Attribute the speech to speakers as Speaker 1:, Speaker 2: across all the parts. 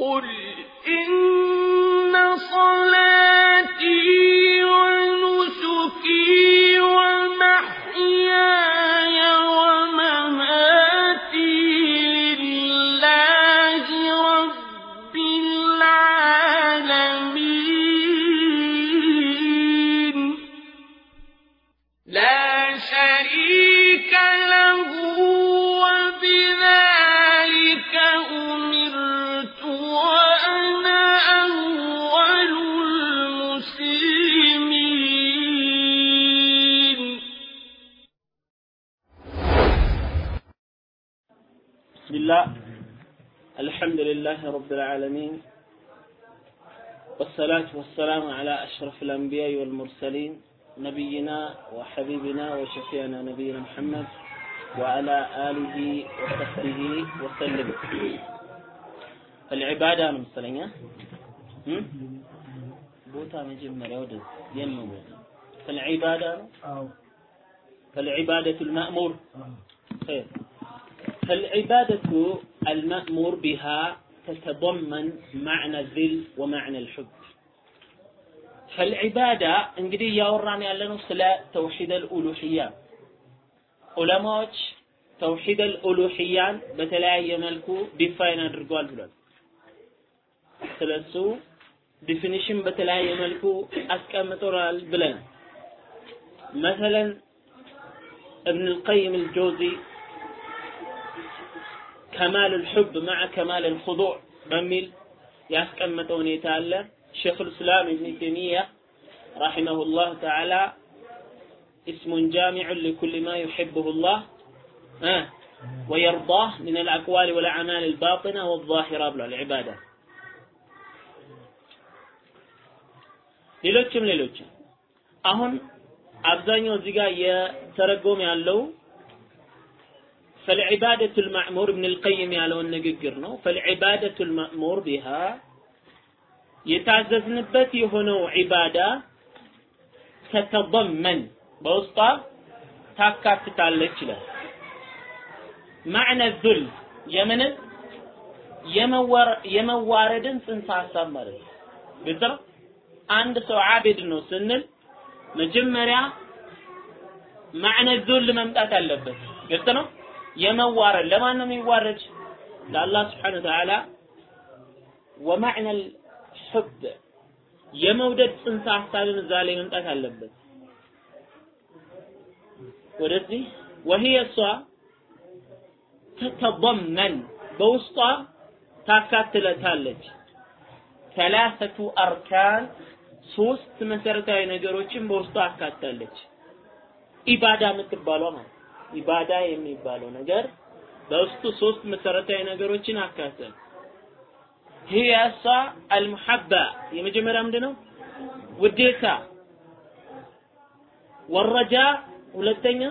Speaker 1: قل إن رب العالمين
Speaker 2: والصلاة والسلام على أشرف الأنبياء والمرسلين نبينا وحبيبنا وشفيعنا نبينا محمد وعلى آله وصحبه وسلم. العبادة ممثلين بوتا مجمع يودز ينمو فالعبادة؟ فالعبادة المأمور. خير. فالعبادة المأمور بها تتضمن معنى الذل ومعنى الحب فالعبادة እንግዲህ እያወራን ያለነው ስለ ተውሂድ አልኡሉሂያ ዑለማዎች ተውሂድ አልኡሉሂያን በተለያየ መልኩ ዲፋይን አድርገዋል ብሏል። ስለሱ ዲፊኒሽን በተለያየ መልኩ አስቀምጦናል ብለናል። መሰለን ابن القيم الجوزي كمال الحب مع كمال الخضوع በሚል ያስቀመጠው ሁኔታ አለ። ሼኹ ልእስላም ኢብን ተይሚያ رحمه الله تعالى اسم جامع لكل ما يحبه الله آه ويرضاه من الأقوال والأعمال الباطنة والظاهرة بلا العبادة ሌሎችም ሌሎችም አሁን አብዛኛው እዚህ ጋር የተረጎም ያለው فالعبادة المأمور ابن القيم ያለውን ንግግር ነው። فالعبادة المأمور بها የታዘዝንበት የሆነው ዒባዳ ተተضመን በውስጧ ታካትታለች ይላል። ማዕነ ዙል የምንን? የመዋረድን ጽንሰ ሀሳብ ማለት ነው። ግልጽ ነው? አንድ ሰው አቤድ ነው ስንል መጀመሪያ ማዕነ ዙል መምጣት አለበት። ግልጽ ነው? የመዋረድ ለማን ነው የሚዋረድ? ለአላህ ስብሓን ወተዓላ ወማዕነ ልሑብ የመውደድ ጽንሰ ሀሳብን እዛ ላይ መምጣት አለበት። ወደዚህ ወህየ እሷ ተተضመን በውስጧ ታካትለታለች። ሰላሰቱ አርካን ሶስት መሰረታዊ ነገሮችን በውስጧ አካታለች ኢባዳ የምትባለው ማለት ኢባዳ የሚባለው ነገር በውስጡ ሶስት መሰረታዊ ነገሮችን هي እሷ አልሙሐባ የመጀመሪያ ምንድን ነው ውዴታ። ወረጃ ሁለተኛ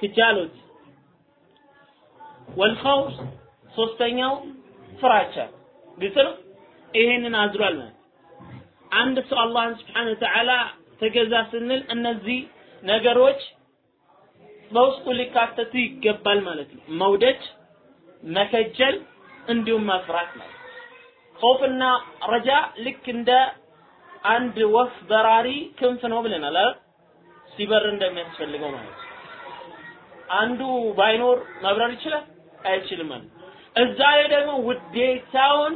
Speaker 2: ክጃሎት ወልኸውፍ ሶስተኛው ፍራቻ። ግልጽ ነው? ይሄንን አዝሯል ማለት አንድ ሰው አላህን ስብሓነ ወተዓላ ተገዛ ስንል እነዚህ ነገሮች በውስጡ ሊካተቱ ይገባል ማለት ነው። መውደድ መከጀል እንዲሁም መፍራት ማለት ኸውፍና ረጃ ልክ እንደ አንድ ወፍ በራሪ ክንፍ ነው ብለናል አይደል? ሲበር እንደሚያስፈልገው ማለት ነው። አንዱ ባይኖር መብረር ይችላል? አይችልም ማለት እዛ ላይ ደግሞ ውዴታውን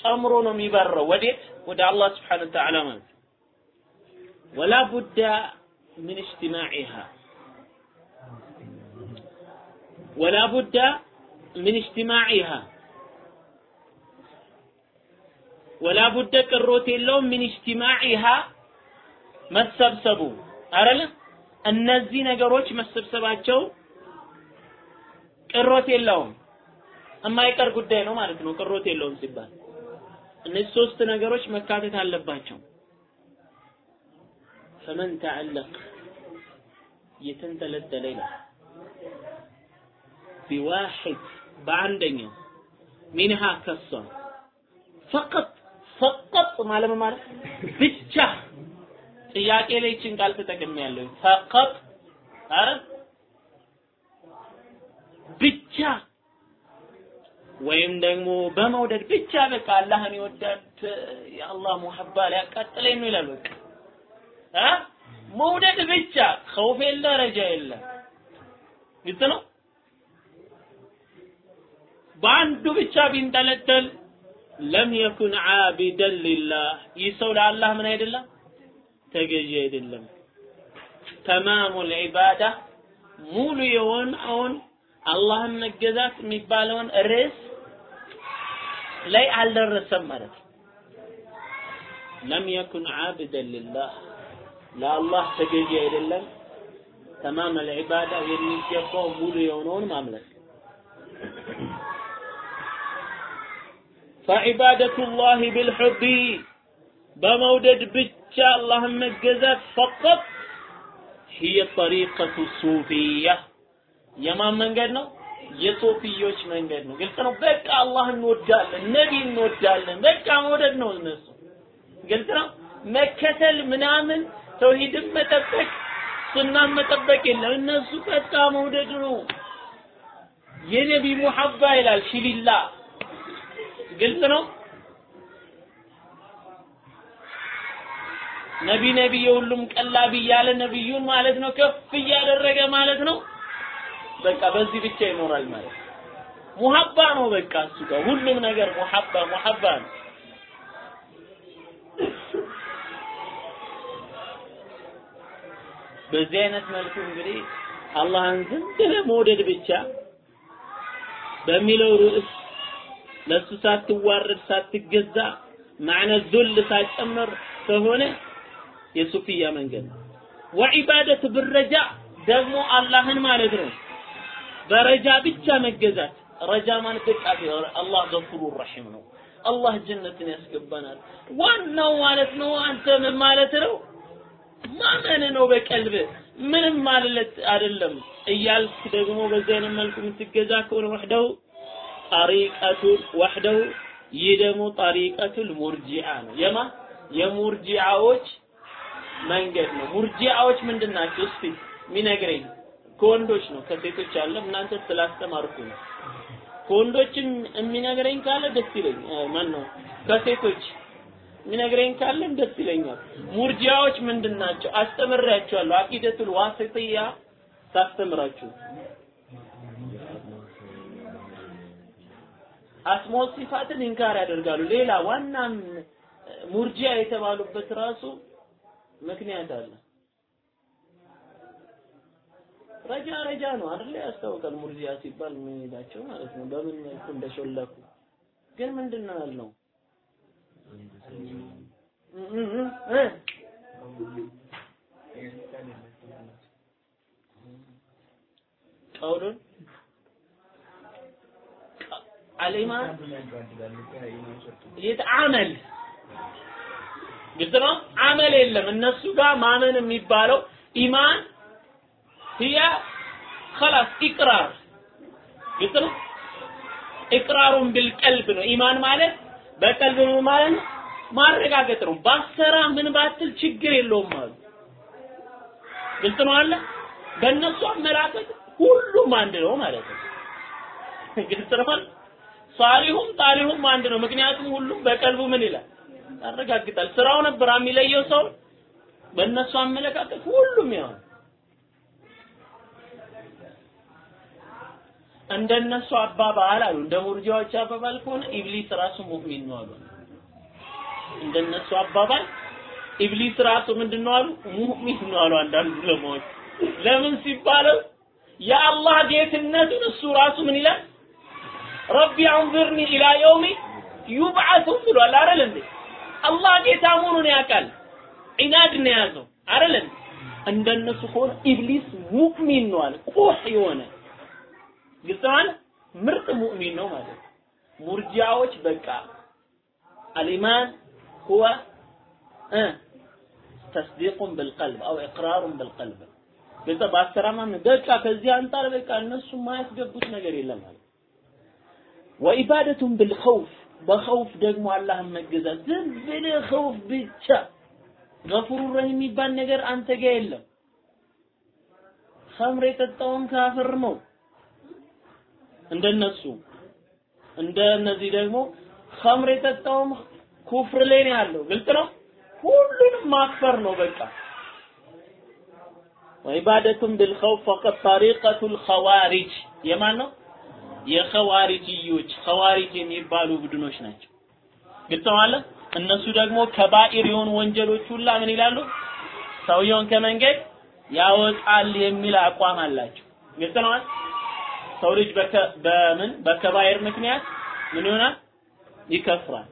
Speaker 2: ጨምሮ ነው የሚበረው። ወዴት? ወደ አላህ ስብሓነ ወተዓላ ማለት ነው። ወላ ቡዳ ምን እጅትማዒሃ ወላ ቡዳ ምን እጅትማዒሃ ወላ ቡደ ቅሮት የለውም ምን እጅትማዒሃ መሰብሰቡ አይደለ እነዚህ ነገሮች መሰብሰባቸው ቅሮት የለውም የማይቀር ጉዳይ ነው ማለት ነው ቅሮት የለውም ሲባል እነዚህ ሶስት ነገሮች መካተት አለባቸው ፈመን ተዓለቅ የተንጠለጠለ ይላል ቢዋሒድ በአንደኛው ሚንሃ ከሷ ፈቀጥ ፈቀጥ ማለት ማለት? ብቻ። ጥያቄ ላይ ይችን ቃል ተጠቅሜ ያለው ፈቀጥ አረ ብቻ። ወይም ደግሞ በመውደድ ብቻ በቃ አላህን ይወዳል የአላህ ሙሐባ ሊያቃጥለኝ ነው ይላል በቃ። አ? መውደድ ብቻ ኸውፍ የለ ረጃ የለ ግልጽ ነው በአንዱ ብቻ ቢንጠለጠል ለም የኩን ዓቢደን ሊላህ። ይህ ሰው ለአላህ ምን አይደለም? ተገዢ አይደለም። ተማሙ ልዒባዳ ሙሉ የሆነውን አላህን መገዛት የሚባለውን ርዕስ ላይ አልደረሰም ማለት ነው። ለም የኩን ዓብደን ሊላህ። ለአላህ ተገዢ አይደለም። ተማም ልዒባዳ የሚገባው ሙሉ የሆነውን ማምለክ فعبادة الله بالحب بمودد بتشا الله مجزات فقط هي طريقة الصوفية የማን መንገድ ነው የሶፊዮች መንገድ ነው ግልጽ ነው በቃ አላህ እንወዳለን ነቢ እንወዳለን በቃ መውደድ ነው እነሱ ግልጽ ነው መከተል ምናምን ተውሂድን መጠበቅ ሱናን መጠበቅ የለም እነሱ በቃ መውደድ ነው የነቢ ሙሐባ ይላል ሺሊላ ግልጽ ነው? ነቢ ነቢ የሁሉም ቀላቢ እያለ ነቢዩን ማለት ነው ከፍ እያደረገ ማለት ነው? በቃ በዚህ ብቻ ይኖራል ማለት ነው። ሙሐባ ነው በቃ እሱ ጋር ሁሉም ነገር ሙሐባ ሙሐባ ነው። በዚህ አይነት መልኩ እንግዲህ አላህን ዝም ብለህ መውደድ ብቻ በሚለው ርዕስ ለሱ ሳትዋረድ ሳትገዛ ማዕነ ዙል ሳትጨምር ከሆነ የሱፊያ መንገድ ነው። ወዒባደት ብረጃ ደግሞ አላህን ማለት ነው በረጃ ብቻ መገዛት። ረጃ ማለት በቃ አላህ ገፉሩ ረሒም ነው። አላህ ጀነትን ያስገባናል። ዋናው ማለት ነው አንተ ምን ማለት ነው? ማመን ነው በቀልብ ምንም ማለት አይደለም እያልክ ደግሞ በዚህ አይነት መልኩ የምትገዛ ከሆነ ወሕደው ጠሪቀቱል ወሕደው ይህ ደግሞ ጠሪቀቱል ሙርጂዓ ነው። የማ የሙርጂዓዎች መንገድ ነው። ሙርጂዓዎች ምንድን ናቸው? እስቲ ሚነግረኝ ከወንዶች ነው ከሴቶች አለ እናንተ ስላስተማርኩ ነው። ከወንዶችም የሚነግረኝ ካለ ደስ ይለኝ ማን ነው ከሴቶች የሚነግረኝ ካለ ደስ ይለኛል። ሙርጂያዎች ምንድን ናቸው? አስተምሬያቸዋለሁ። አቂደቱል ዋሲጥያ ሳስተምራችሁ አስሞ ሲፋትን ኢንካር ያደርጋሉ። ሌላ ዋናም ሙርጂያ የተባሉበት ራሱ ምክንያት አለ። ረጃ ረጃ ነው አይደል? ያስታውቃል። ሙርጂያ ሲባል የሚሄዳቸው ማለት ነው። በምን መልኩ እንደሾለኩ ግን ምንድን ነው ያልነው? ቀውሉን አልኢማን ይትዓመል ግልጽ ነው። አመል የለም እነሱ ጋር ማመን የሚባለው ኢማን ህያ خلاص ኢቅራር ግልጽ ነው። ኢቅራሩን ቢልቀልብ ነው። ኢማን ማለት በቀልብ ምን ማለት ነው? ማረጋገጥ ነው። ባሰራ ምን ባትል ችግር የለውም አሉ። ግልጽ ነው አለ። በእነሱ አመላከት ሁሉም አንድ ነው ማለት ነው። ግልጽ ነው። ሳሊሁም ጣሊሁም አንድ ነው። ምክንያቱም ሁሉም በቀልቡ ምን ይላል? ያረጋግጣል። ስራው ነበር የሚለየው ሰው በእነሱ አመለካከት ሁሉም ያው እንደነሱ አባባል አሉ እንደ ሙርጂዎች አባባል ከሆነ ኢብሊስ ራሱ ሙእሚን ነው አሉ። እንደነሱ አባባል ኢብሊስ ራሱ ምንድን ነው አሉ? ሙእሚን ነው አሉ አንዳንድ ዑለማዎች። ለምን ሲባለው የአላህ ጌትነቱን እሱ ራሱ ምን ይላል? رب أنظرني إلى يوم يبعثون ብሏል አይደል እንዴ? አላህ ጌታ መሆኑን ያውቃል። عناد ነው የያዘው አይደል እንዴ? እንደነሱ ከሆነ ኢብሊስ ሙእሚን ነው አለ። ቁህ የሆነ ግልጽ ማለት ምርጥ ሙእሚን ነው ማለት ነው። ሙርጂያዎች በቃ الإيمان هو تصديق بالقلب أو إقرار بالقلب ግልጽ በአሰራማም በቃ ከዚህ አንጻር በቃ እነሱ የማያስገቡት ነገር የለም ማለት ወኢባደቱን ብልኸውፍ በኸውፍ ደግሞ አላህን መገዛት ዝም ብለህ ኸውፍ ብቻ ገፉሩ ረሂም የሚባል ነገር አንተ ጋር የለም። ኸምር የጠጣውን ካፍር ነው እንደነሱ እንደ እነዚህ ደግሞ ኸምር የጠጣውም ኩፍር ላይ ነው ያለው። ግልጽ ነው። ሁሉንም ማክፈር ነው በቃ። ወኢባደቱን ቢልኸውፍ ፈቀድ ጠሪቀቱል ኸዋሪጅ የማን ነው? የኸዋሪጅዮች ኸዋሪጅ የሚባሉ ቡድኖች ናቸው። ግልጽ እነሱ ደግሞ ከባኢር የሆኑ ወንጀሎች ሁላ ምን ይላሉ? ሰውየውን ከመንገድ ያወጣል የሚል አቋም አላቸው። ግልጽ ነው? ሰው ልጅ በምን በከባይር ምክንያት ምን ይሆናል? ይከፍራል።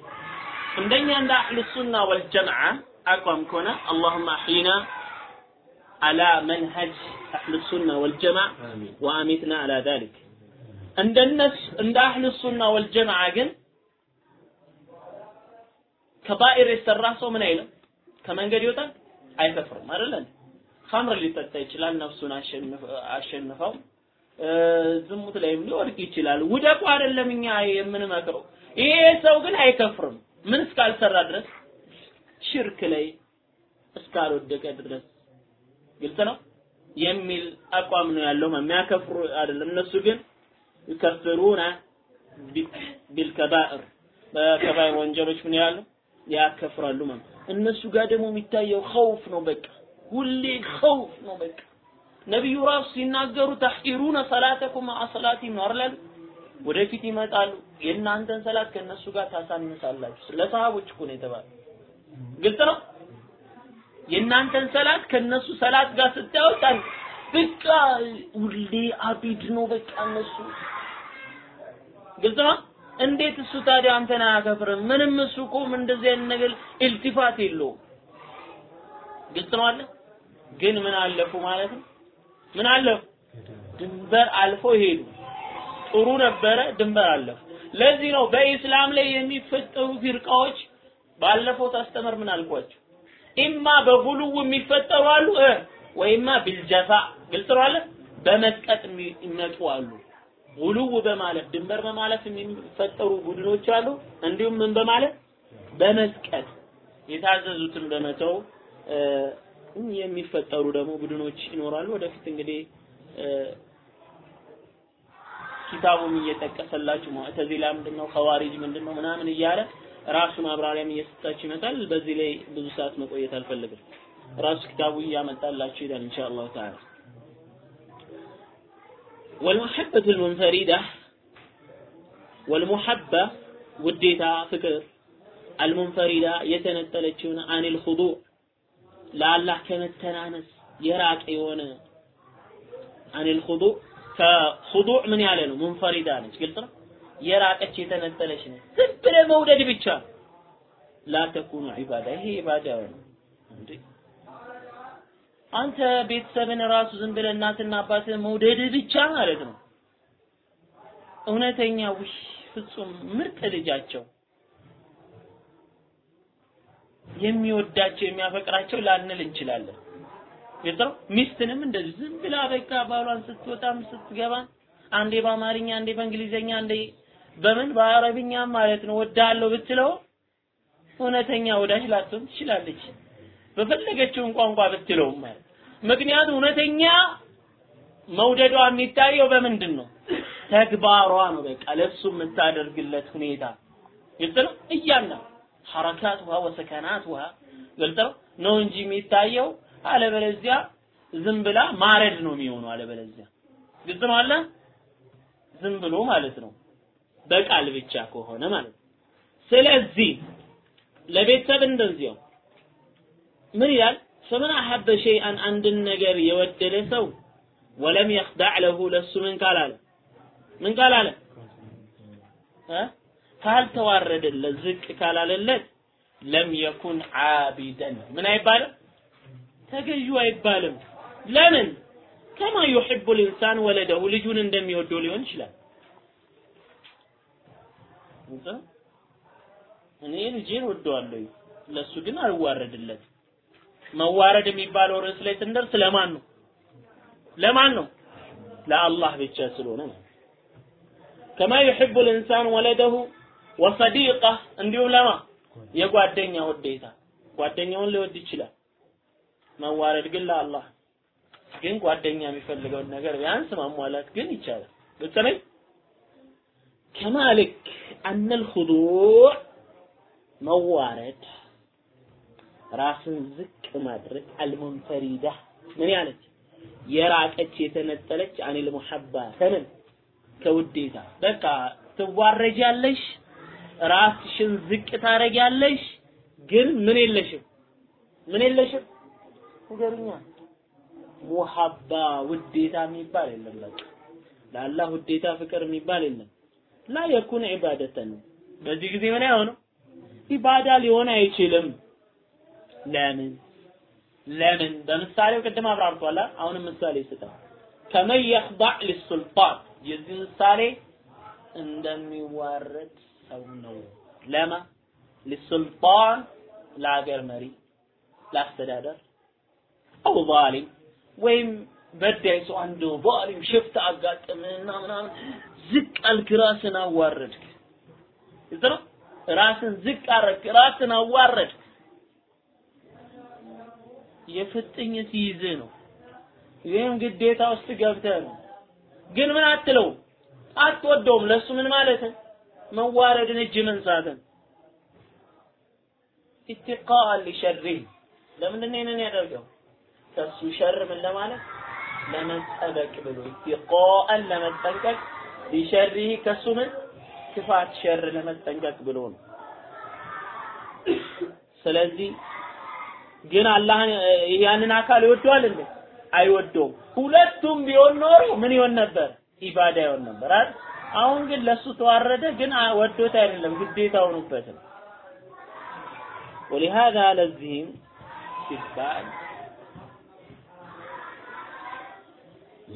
Speaker 2: እንደኛ እንደ አህሉ ሱና ወልጀምዓ አቋም ከሆነ አላሁመ አሕይና አላ መንሀጅ አህሉ ሱና ወልጀምዓ ወአሚትና አላ ዛሊክ እንደነሱ እንደ አህሉ ሱና ወልጀምዓ ግን ከባኢር የሰራ ሰው ምን አይልም? ከመንገድ ይወጣል? አይከፍርም አይደል? ኸምር ሊጠጣ ይችላል፣ ነፍሱን አሸንፈው ዝሙት ላይም ሊወድቅ ይችላል። ውደቁ አይደለም እኛ የምንመክረው። ይሄ ሰው ግን አይከፍርም። ምን እስካልሰራ ድረስ ሽርክ ላይ እስካልወደቀ ድረስ ግልጽ ነው የሚል አቋም ነው ያለው። የሚያከፍሩ አይደለም። እነሱ ግን ይከፍሩና ቢልከባኢር በከባኢር ወንጀሎች ምን ያሉ ያከፍራሉ ማለት እነሱ ጋር ደግሞ የሚታየው ኸውፍ ነው። በቃ ሁሌ ኸውፍ ነው። በቃ ነቢዩ ራሱ ሲናገሩ ተሕቂሩነ ሰላተኩም መዓ ነው አይደል? ወደፊት ይመጣሉ የእናንተን ሰላት ከእነሱ ጋር ታሳንሳላችሁ። ለሰሃቦች እኮ ነው የተባለው። ግልጽ ነው። የእናንተን ሰላት ከእነሱ ሰላት ጋር ስታወጣን በቃ ሁሌ አቢድ ነው። በቃ እነሱ ግልጽ ነው። እንዴት እሱ ታዲያ አንተን አያከፍርም? ምንም እሱ እኮ እንደዚህ አይነት ነገር ኢልቲፋት የለውም። ግልጽ ነው አለ። ግን ምን አለፉ ማለት ነው? ምን አለፉ? ድንበር አልፎ ሄዱ። ጥሩ ነበረ፣ ድንበር አለፉ። ለዚህ ነው በኢስላም ላይ የሚፈጠሩ ፊርቃዎች ባለፈው ታስተምር ምን አልኳቸው? ኢማ በጉሉው የሚፈጠሩ አሉ ወይማ ቢልጀፋ ግልጽ ነው አለ። በመጥቀጥ የሚመጡ አሉ። ጉሉው በማለት ድንበር በማለት የሚፈጠሩ ቡድኖች አሉ። እንዲሁም ምን በማለት በመስቀል የታዘዙትን በመተው የሚፈጠሩ ደግሞ ቡድኖች ይኖራሉ። ወደፊት እንግዲህ ኪታቡም እየጠቀሰላችሁ ሙዕተዚላ ምንድነው፣ ኸዋሪጅ ምንድነው ምናምን እያለ ራሱ ማብራሪያም እየሰጣችሁ ይመጣል። በዚህ ላይ ብዙ ሰዓት መቆየት አልፈልግም። ራሱ ኪታቡ እያመጣላችሁ ይላል ኢንሻአላህ ተዓላ والمحبة المنفردة والمحبة وديتا فكر المنفردة يتنتلتشون عن الخضوع. لا الله كما التنانس يراك ايوانا عن الخضوع. فخضوع من يعلنه؟ منفردة قلت له؟ يراك اتش يتنتلتشون سبلا مودة لا تكون عبادة. هي عبادة. ونه. አንተ ቤተሰብን ራሱ ዝም ብለህ እናትና አባትህ መውደድ ብቻ ማለት ነው። እውነተኛ ውሽ ፍጹም ምርጥ ልጃቸው የሚወዳቸው የሚያፈቅራቸው ላንል እንችላለን። ግልጽ ሚስትንም እንደዚህ ዝም ብላ በቃ ባሏን ስትወጣም ስትገባም አንዴ በአማርኛ አንዴ በእንግሊዘኛ አንዴ በምን በአረብኛ ማለት ነው ወዳለው ብትለው እውነተኛ ወዳጅ ላትሆን ትችላለች። በፈለገችውን ቋንቋ ብትለውም ማለት ምክንያቱም እውነተኛ መውደዷ የሚታየው በምንድን ነው? ተግባሯ ነው። በቃ ለሱ የምታደርግለት ሁኔታ ግልጽ ነው። እያና ሐረካትዋ ወሰከናትዋ ግልጽ ነው ነው እንጂ የሚታየው አለበለዚያ ዝም ብላ ማረድ ነው የሚሆነው። አለበለዚያ ግልጽ ነው አለ ዝም ብሎ ማለት ነው በቃል ብቻ ከሆነ ማለት ነው። ስለዚህ ለቤተሰብ እንደዚያው ምን ይላል? ፈመን አሐበ ሸይአን አንድን ነገር የወደደ ሰው ወለም የኽዳዕ ለሁ ለሱ ምን ካላለ ምን ካላለ ካልተዋረደለት ዝቅ ካላለለት ለም የኩን ዓቢደን ምን አይባልም ተገዢው አይባልም። ለምን ከማ ዩሕቡ ልኢንሳን ወለደሁ ልጁን እንደሚወደው ሊሆን ይችላል። እኔ ልጄን ወደዋለሁ፣ ለሱ ግን አልዋረድለት። መዋረድ የሚባለው ርዕስ ላይ ስንደርስ ለማን ነው? ለማን ነው? ለአላህ ብቻ ስለሆነ ነው። ከማ ዩሕቡ ልኢንሳን ወለደሁ ወሰዲቀህ እንዲሁም ለማ የጓደኛ ውዴታ ጓደኛውን ሊወድ ይችላል። መዋረድ ግን ለአላህ ግን ጓደኛ የሚፈልገውን ነገር ቢያንስ ማሟላት ግን ይቻላል። ግልጽ ነኝ። ከማልክ አነ መዋረድ ራስን ዝቅ ማድረግ አልሙንፈሪዳ ምን ያለች የራቀች የተነጠለች አኒል ሙሐባ ከምን ከውዴታ በቃ ትዋረጃለሽ፣ ራስሽን ዝቅ ታረጊያለሽ፣ ግን ምን የለሽም ምን የለሽም ንገሩኛ። ሙሐባ ውዴታ የሚባል የለም። በቃ ለአላህ ውዴታ ፍቅር የሚባል የለም። ላ የኩን ዒባደተን በዚህ ጊዜ ምን አይሆንም ኢባዳ ሊሆን አይችልም። ለምን ለምን? በምሳሌው ቅድም አብራርቷል። አሁንም ምሳሌ ስጠው። ከመን የኽዳዕ ሊሱልጣን የዚህ ምሳሌ እንደሚዋረድ ሰው ነው። ለማ ሊሱልጣን ለአገር መሪ ለአስተዳደር አው ዛሊም ወይም በዳይ ሰው አንድ ዛሊም ሽፍታ አጋጥምህና ምናምን ዝቅ አልክ፣ ራስን አዋረድክ። ነው ራስን ዝቅ አረግክ፣ ራስን አዋረድክ። የፍጥኝ ሲይዝህ ነው። ይህም ግዴታ ውስጥ ገብተህ ነው። ግን ምን አትለው አትወደውም። ለሱ ምን ማለት መዋረድን እጅ መንሳትን اتقاء لشره ለምንድን ነው ያደርገው? ከሱ شر ምን ለማለት ለመጠበቅ ብሎ اتقاء ለመጠንቀቅ لشره ከሱ ምን ክፋት شر ለመጠንቀቅ ብሎ ነው። ስለዚህ ግን አላህን ያንን አካል ይወደዋል እንዴ? አይወደውም። ሁለቱም ቢሆን ኖሮ ምን ይሆን ነበር? ኢባዳ ይሆን ነበር አይደል? አሁን ግን ለሱ ተዋረደ፣ ግን ወዶት አይደለም ግዴታ ሆኖበት ነው። ولهذا ለዚህም ሲባል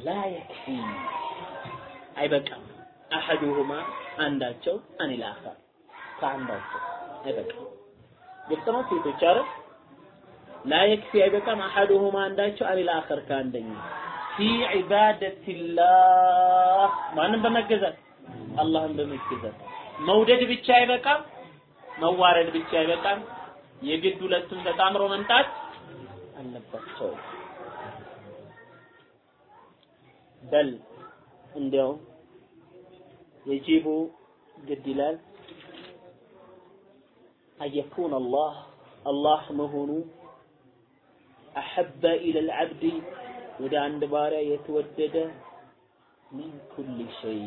Speaker 2: ላ የክፊ አይበቃም አሐዱሁማ አንዳቸው አኒል አኸር ከአንዳቸው አይበቃም። ግልጽ ነው ሴቶች አይደል? ላ የክፊ አይበቃም አሐዱሁማ አንዳቸው አኒል አኸር ከአንደኛው ፊ ዒባደቲላህ ማንም በመገዛት አላህን በመገዛት መውደድ ብቻ አይበቃም፣ መዋረድ ብቻ አይበቃም። የግድ ሁለቱም ተጣምሮ መምጣት አለባቸው። በል እንዲያውም የጂቡ ግድ ይላል አየኩን አላህ አላህ መሆኑ አሐበ ኢለል ዐብዲ ወደ አንድ ባሪያ የተወደደ ሚን ኩል ሸይ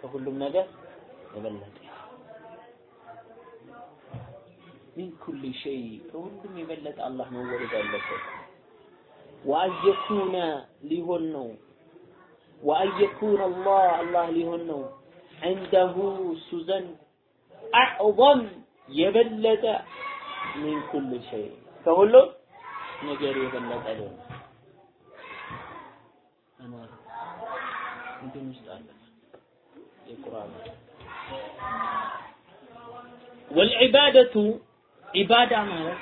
Speaker 2: ከሁሉም ነገር የበለጠ ሚን ኩል ሸይ ከሁሉም የበለጠ አላህ መወደድ አለበት። ወአየኩነ ሊሆን ነው ወአየኩነ አላህ አላህ ሊሆን ነው ዐንደሁ እሱ ዘንድ አዕظም የበለጠ ሚን ኩል ሸይ ከሁሉም ነገር የበለጠ ሊሆን አማር እንትን ውስጥ አለ የቁርአን ወልዒባደቱ ዒባዳ ማለት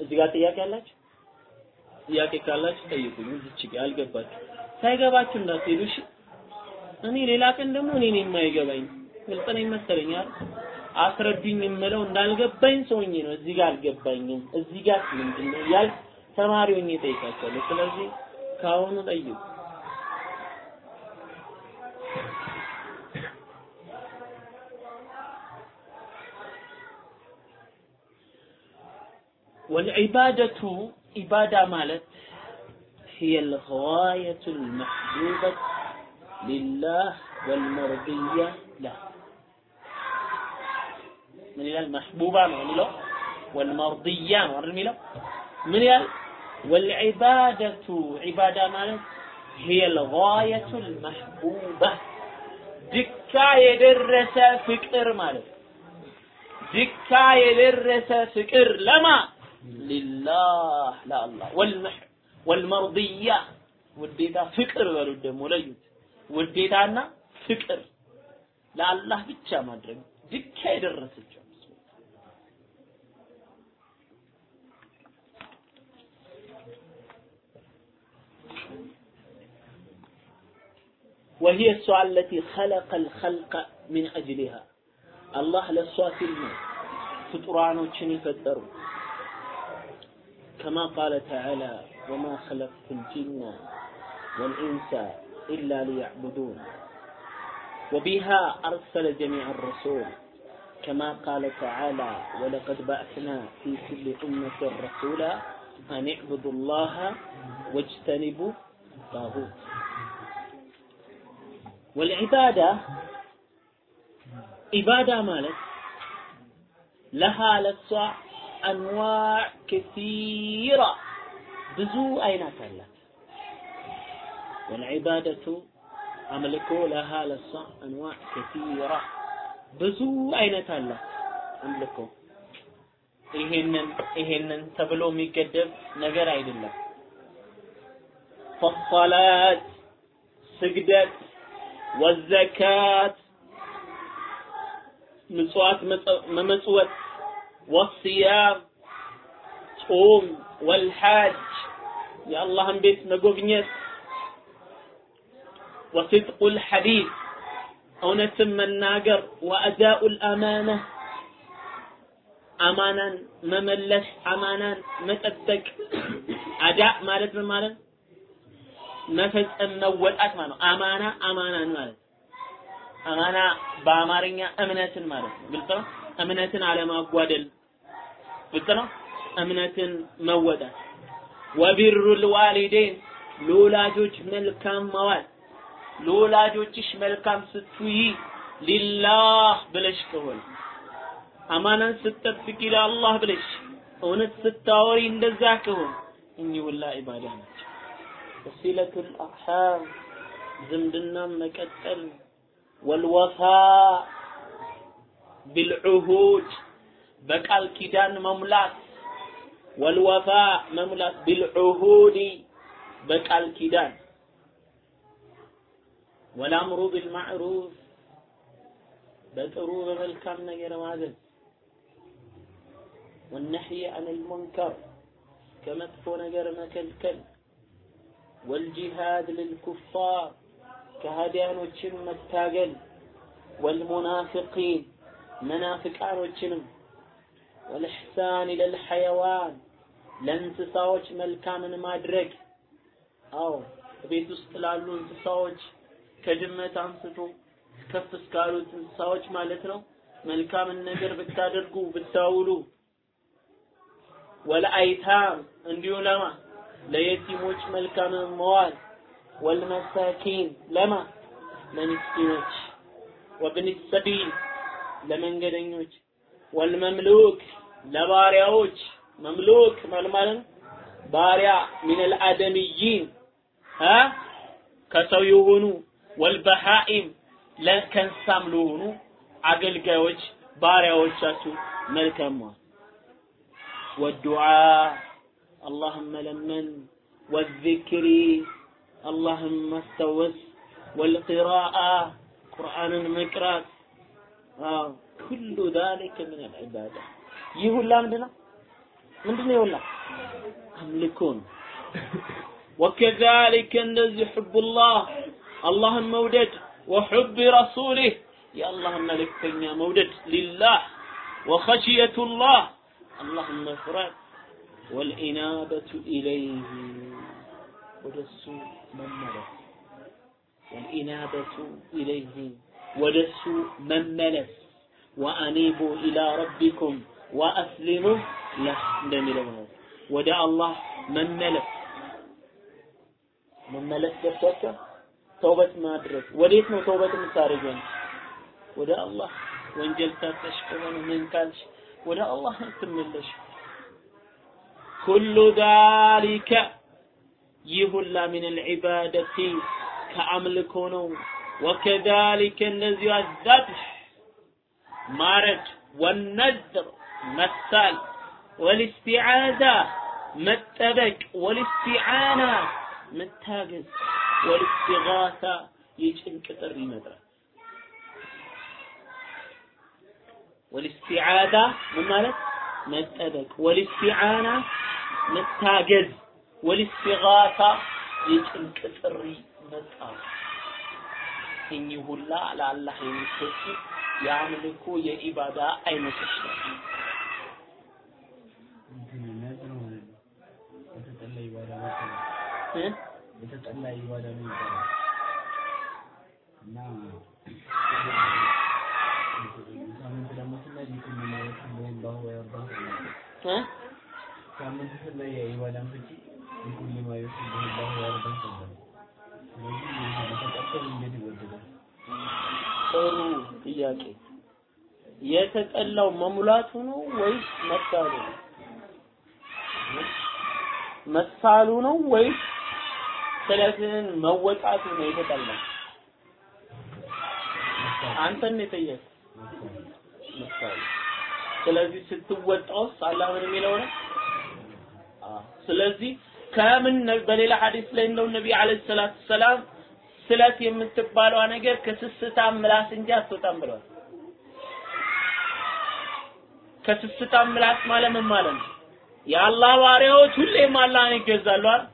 Speaker 2: እዚህ ጋር ጥያቄ አላችሁ? ጥያቄ ካላችሁ ጠይቁኝ። እዚች ጋር አልገባችሁ ሳይገባችሁ እንዳትሄዱ እሺ። እኔ ሌላ ቀን ደግሞ እኔ የማይገባኝ ግልጽ ነኝ መሰለኝ አይደል? አስረዱኝ የምለው እንዳልገባኝ ሰውኝ ነው። እዚህ ጋር አልገባኝም፣ እዚህ ጋር ምንድን ነው እያልኩ ተማሪ ሆኜ እጠይቃቸዋለሁ። ስለዚህ ከአሁኑ ጠይቁ። والعبادة عبادة مالت هي الغاية المحبوبة لله والمرضية له من إلى المحبوبة من إلى والمرضية من إلى من إلى والعبادة عبادة مالت هي الغاية المحبوبة دكا يدرس فكر مالت ድካ የደረሰ ፍቅር ለማ ሊላህ ለአላህ ወልመርድያ ውዴታ ፍቅር በሉት ደግሞ ለዩት ውዴታና ፍቅር ለአላህ ብቻ ማድረግ ድካ የደረሰችው وهي السؤال التي خلق الخلق من أجلها አላህ ለእሷ ሲል ነው ፍጡራኖችን የፈጠሩ ከማ ቃለ ተዓላ ወማ ኸለቅቱ ልጅነ ወልኢንሳ ኢላ ሊያዕቡዱን وبها أرسل جميع الرسل كما قال تعالى ولقد بعثنا في كل أمة رسولا أن اعبدوا الله واجتنبوا الطاغوت والعبادة عبادة مالت لها لسا أنواع كثيرة بزو أينات الله والعبادة አምልኮ ለሃ ለሷ አንዋዕ ከሲራ ብዙ አይነት አለ አምልኮ ይሄንን ይሄንን ተብሎ የሚገደብ ነገር አይደለም ፈሰላት ስግደት ወዘካት ምጽዋት መመጽወት ወስያም ጾም ወልሐጅ የአላህን ቤት መጎብኘት وصدق الحديث እውነትን መናገር ወአዳኡ ልአማና አማናን መመለስ አማናን መጠበቅ አዳ ማለት ምን ማለት መፈጸም መወጣት ማለት ነው። አማና አማናን ማለት አማና በአማርኛ እምነትን ማለት ነው። ግልጽ ነው? እምነትን አለማጓደል። ግልጽ ነው? እምነትን መወጣት። ወቢሩ ልዋሊዴን ለወላጆች መልካም መዋል። ለወላጆችሽ መልካም ስትይ ሊላህ ብለሽ ከሆነ። አማናን ስትጠብቂ ለአላህ ብለሽ እውነት ስታወሪ እንደዛ ከሆነ። እኚህ ሁላ ኢባዳ ናቸው። وصلة الأرحام زمدنا مكتل والوفاء بالعهود بقال كيدان مملات والوفاء مملات بالعهود بقال كيدان. والأمر بالمعروف بطرو بالكم نجر مازن. والنحي عن المنكر كما تكون نجر مكلكل. ወልጂሃድ ልልኩፋር ከሃዲያኖችን መታገል ወልሙናፊቂን መናፍቃኖችንም ወልሕሳን ኢለል ሐየዋን ለእንስሳዎች መልካምን ማድረግ። አዎ ቤት ውስጥ ላሉ እንስሳዎች ከድመት አንስቶ ከፍ እስካሉት እንስሳዎች ማለት ነው መልካምን ነገር ብታደርጉ ብታውሉ። ወለአይታም እንዲሁ ለማ ለየቲሞች መልካምን መዋል ወልመሳኪን ለማ ለምስኪኖች ወብን ሰቢል ለመንገደኞች ወልመምሉክ ለባሪያዎች መምሉክ ማለት ባሪያ ሚነል አደምይን አ ከሰው የሆኑ ወልበሃኢም ከእንስሳም ለሆኑ አገልጋዮች ባሪያዎቻችሁ መልካም መዋል ወዱዓ አላህን መለመን ወዚክሪ አላህን ማስታወስ ወልቂራአ ቁርአንን መቅራት ኩሉ ዛሊከ ምን አልዒባዳ ይህ ሁላ ምንድን ነው ምንድን ነው ሁላ? አምልኮ ነው ወከዛሊከ እንደዚህ ሕቡላህ አላህን መውደድ። ወሑብ ረሱሊህ የአላህን መልእክተኛ መውደድ። ሊላህ። ወኸሽየቱላህ አላህን መፍራት። ወልኢናበቱ ኢለይህ ወደሱ መመለስ። ወልኢናበቱ ኢለይህ ወደሱ መመለስ. ወአኒቡ ኢላ ረቢኩም ወአስሊሙ ለህ እንደሚለው ነው። ወደ አላህ መመለስ። መመለስ ገብቷቸው? ተውበት ማድረግ። ወዴት ነው ተውበት የምታደርገው? ወደ አላህ። ወንጀል ሰርተሽ ከሆነ ምን ካልሽ? ወደ አላህ ትመለሽ ኩሉ ዛሊከ ይህ ሁላ ምን ልዕባደቲ ከአምልኮ ነው ወከዛሊከ እንደዚሁ አዛብህ ማረድ ወነዝር መሳል ወልስቲዓዛ መጠበቅ ወልስቲዓና መታገዝ ወልስቲጋሳ የጭንቅ ጥሪ መጥራት ወልስቲዓዛ ምን ማለት? መጠበቅ። ወልስቲዓና መታገዝ ወልስቲጋሳ የጭንቅ ጥሪ መጣት እኚህ ሁላ ለአላህ የሚሰጡ የአምልኮ የኢባዳ አይነቶች ናቸው።
Speaker 3: የተጠላ ኢባዳ ነው ይባላል እና ሳምንት ደግሞ ስናይ ሊኩል ማለት እንደውም ባሁ ያባሁ
Speaker 2: እ?
Speaker 3: ሳምንት ስናይ የኢባዳን ፍቺ እንደውም ባሁ ያባሁ ነበር። ስለዚህ የተቀጠሉ እንዴት ይወደዳል?
Speaker 2: ጥሩ ጥያቄ። የተጠላው መሙላቱ ነው ወይስ መሳሉ ነው? መሳሉ ነው ወይስ ስለትን መወጣቱ ነው የተጠላው? አንተን ነው መሳሉ። ስለዚህ ስትወጣውስ አላህ ምን የሚለው ነው? ስለዚህ ከምን በሌላ ሐዲስ ላይ እንደው ነቢ አለይሂ ሰላቱ ሰላም ስለት የምትባለዋ ነገር ከስስታም ምላስ እንጂ አትወጣም ብለዋል። ከስስታም ምላስ ማለት ምን ማለት ነው? የአላህ ባሪያዎች ሁሌም አላህን ይገዛሉ አይደል?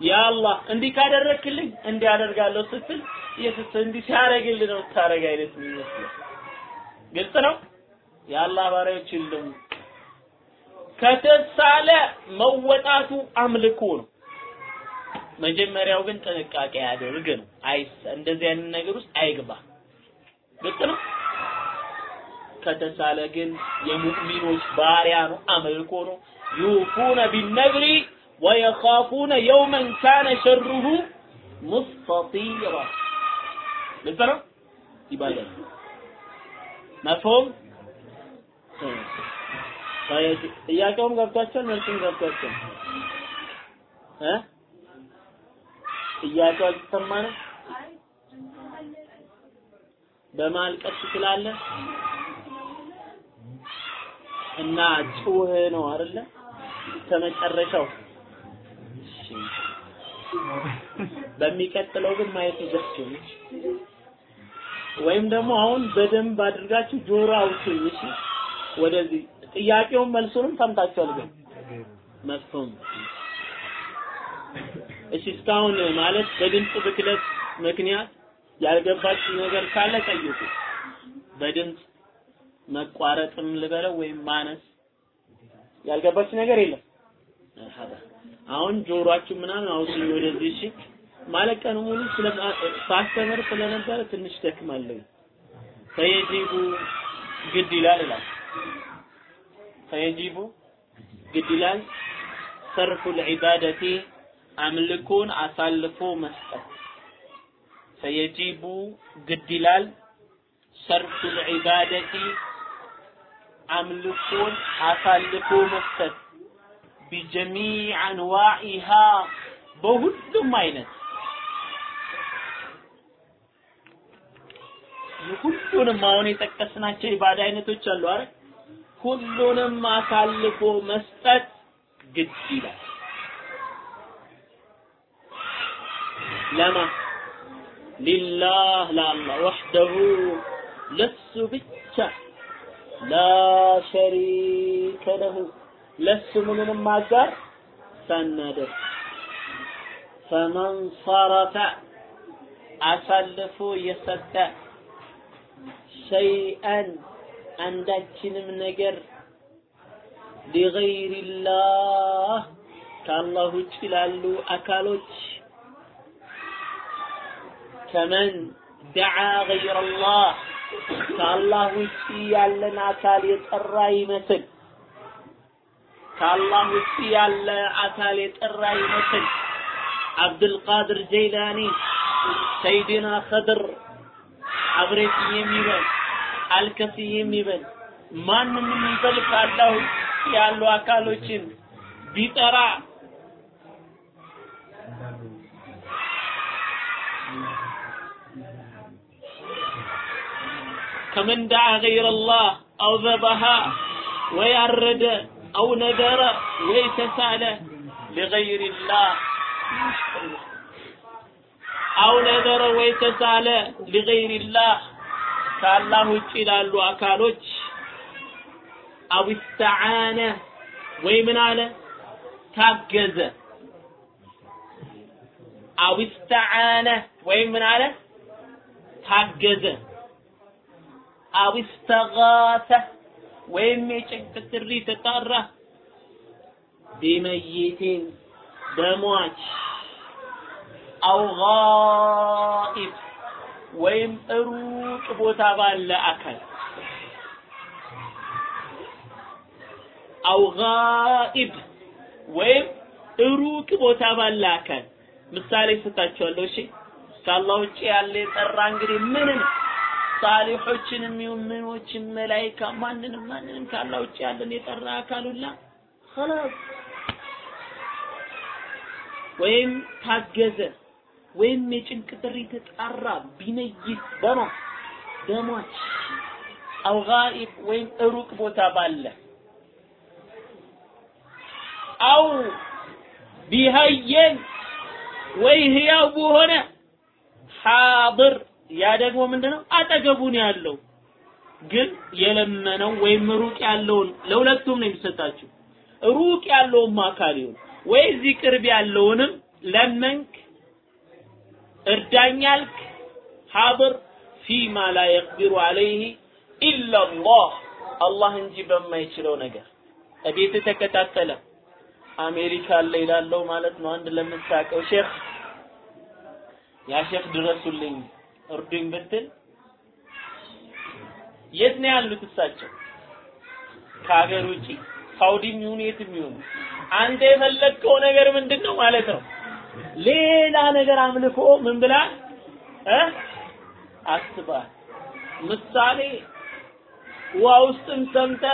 Speaker 2: ያ አላህ እንዲህ ካደረክልኝ እንዲህ አደርጋለሁ ስትል ኢየሱስ እንዲህ ሲያደርግልህ ነው ታረጋ አይነት የሚመስለው ግልጽ ነው። የአላህ ባሪያዎች የለም። ከተሳለ መወጣቱ አምልኮ ነው። መጀመሪያው ግን ጥንቃቄ ያደርግ ነው። አይስ እንደዚህ አይነት ነገር ውስጥ አይግባ። ግልጽ ነው። ከተሳለ ግን የሙእሚኖች ባሪያ ነው፣ አምልኮ ነው። ዩፉነ ቢነብሪ ወየኻፉነ የውመን ካነ ሸሩሁ ሙስተጢራ ግልጽ ነው። ነው። መፍሁም ጥያቄውም ገብቷቸዋል፣ መልሱም ገብቷቸዋል። እ? ጥያቄው አልተሰማንም። በማልቀስ ትችላለህ? እና ጩህ ነው አይደለ? ከመጨረሻው። በሚቀጥለው ግን ማየት ይደርሱኝ ወይም ደግሞ አሁን በደንብ አድርጋችሁ ጆሮ አውሱኝ። እሺ፣ ወደዚህ ጥያቄውን መልሱንም ሰምታችኋል ግን መፍሁም እሺ እስካሁን ማለት በድምፅ ብክለት ምክንያት ያልገባችሁ ነገር ካለ ጠይቁ። በድምፅ መቋረጥም ልበለው ወይም ማነስ ያልገባችሁ ነገር የለም። አሁን ጆሮአችሁ ምናምን አውጡኝ ወደዚህ እሺ። ማለት ቀኑ ሙሉ ሳስተምር ስለነበረ ትንሽ ደክማለሁ። ፈየጂቡ ግድ ይላል ይላል። ፈየጂቡ ግድ ይላል ሰርፉል ዒባደቲ አምልኮን አሳልፎ መስጠት ፈየጂቡ ግድ ይላል ሰርፉል ዒባደቲ አምልኮን አሳልፎ ቢጀሚዕ አንዋኢሃ በሁሉም አይነት ሁሉንም አሁን የጠቀስናቸው ኢባዳ አይነቶች አሉ አይደል? ሁሉንም አሳልፎ መስጠት ግድ ይላል። ለማ ሊላህ ለአላህ ወሕደሁ ለሱ ብቻ ላ ሸሪከ ለሁ ለሱ ምንንም አጋር ሳናደርግ ፈመን ሰረፈ አሳልፎ የሰጠ ሸይአን አንዳችንም ነገር ሊገይሪላህ ከአላህ ውጭ ላሉ አካሎች ከመን ደዓ ገይረላህ ከአላህ ውጭ ያለን አካል የጠራ ይመስል ከአላህ ውጭ ያለ አካል የጠራ ይመስል አብዱልቃድር ጀይላኒ፣ ሰይድና ኸድር አብሬት የሚበል የሚበል ማንም የሚበል ከአላህ ውጭ ያሉ አካሎችን ቢጠራ ከመን ደዓ ገይረላህ? አው ዘበሃ ወይ አረደ አው ነገረ ወይ ተሳለ ሊገይሪላህ። አው ነገረ ወይ ተሳለ ሊገይሪላህ ከአላህ ውጭ ላሉ አካሎች አው ኢስተዓነ ወይ ምን አለ? ታገዘ። አው ኢስተዓነ ወይ ምን አለ? ታገዘ። አው ኢስተጋተ ወይም የጭንቅ ጥሪ ተጣራ። ቢመይቲን በሟች አው ጋኢብ ወይም ሩቅ ቦታ ባለ አካል አው ጋኢብ ወይም ሩቅ ቦታ ባለ አካል ምሳሌ ሰጣችኋለሁ። እሺ ከአላህ ውጭ ያለ የጠራ እንግዲህ ምንም ሳሊሖችንም ይሁን ምኖችን መላይካ ማንንም ማንንም ከአላህ ውጭ ያለን የጠራ አካል ኸላስ ወይም ታገዘ ወይም የጭንቅ ጥሪ ተጣራ ቢነይት በማ ደሟች አው ወይም ሩቅ ቦታ ባለ። አው ቢሀየን ወይ ህያው በሆነ ሐاضር ያ ደግሞ ምንድነው? አጠገቡ ነው ያለው። ግን የለመነው ወይም ሩቅ ያለውን ለሁለቱም ነው የሚሰጣችሁ ሩቅ ያለውም አካል ይሁን። ወይ እዚህ ቅርብ ያለውንም ለመንክ እርዳኛልክ ሐاضር ፊማ ላ የቅዲሩ አለይህ ኢላ አላህ እንጂ በማይችለው ነገር እቤት ተከታተለ አሜሪካ አለ ይላለው ማለት ነው። አንድ ለምታውቀው ሼክ ያ ሼክ ድረሱልኝ እርዱኝ ብትል የት ነው ያሉት እሳቸው? ከሀገር ውጪ ሳውዲም ይሁን የትም ይሁን አንተ የፈለግከው ነገር ምንድን ነው ማለት ነው። ሌላ ነገር አምልኮ ምን ብላ? እ? አስባል ምሳሌ ውሃ ውስጥም ሰምተ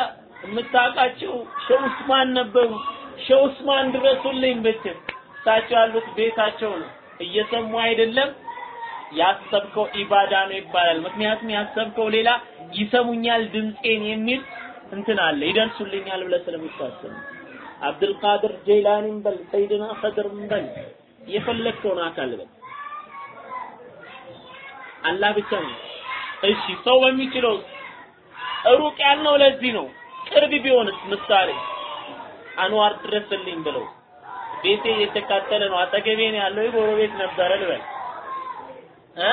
Speaker 2: የምታውቃቸው ኡስማን ነበሩ። ሸህ ኡስማን ድረሱልኝ ብትል እሳቸው ያሉት ቤታቸው ነው። እየሰሙ አይደለም። ያሰብከው ኢባዳ ነው ይባላል። ምክንያቱም ያሰብከው ሌላ ይሰሙኛል ድምፄን የሚል እንትን አለ። ይደርሱልኛል ብለህ ስለምታስብ አብዱል ቃድር ጀይላኒም በል ሰይድና ኸድርም በል የፈለግከውን አካል በል አላህ ብቻ ነው። እሺ ሰው በሚችለው ሩቅ ያልነው ለዚህ ነው። ቅርብ ቢሆንስ ምሳሌ አንዋር ድረስልኝ ብለው ቤቴ እየተቃጠለ ነው፣ አጠገቤ ነው ያለው፣ ጎረቤት ነበረ ልበል እ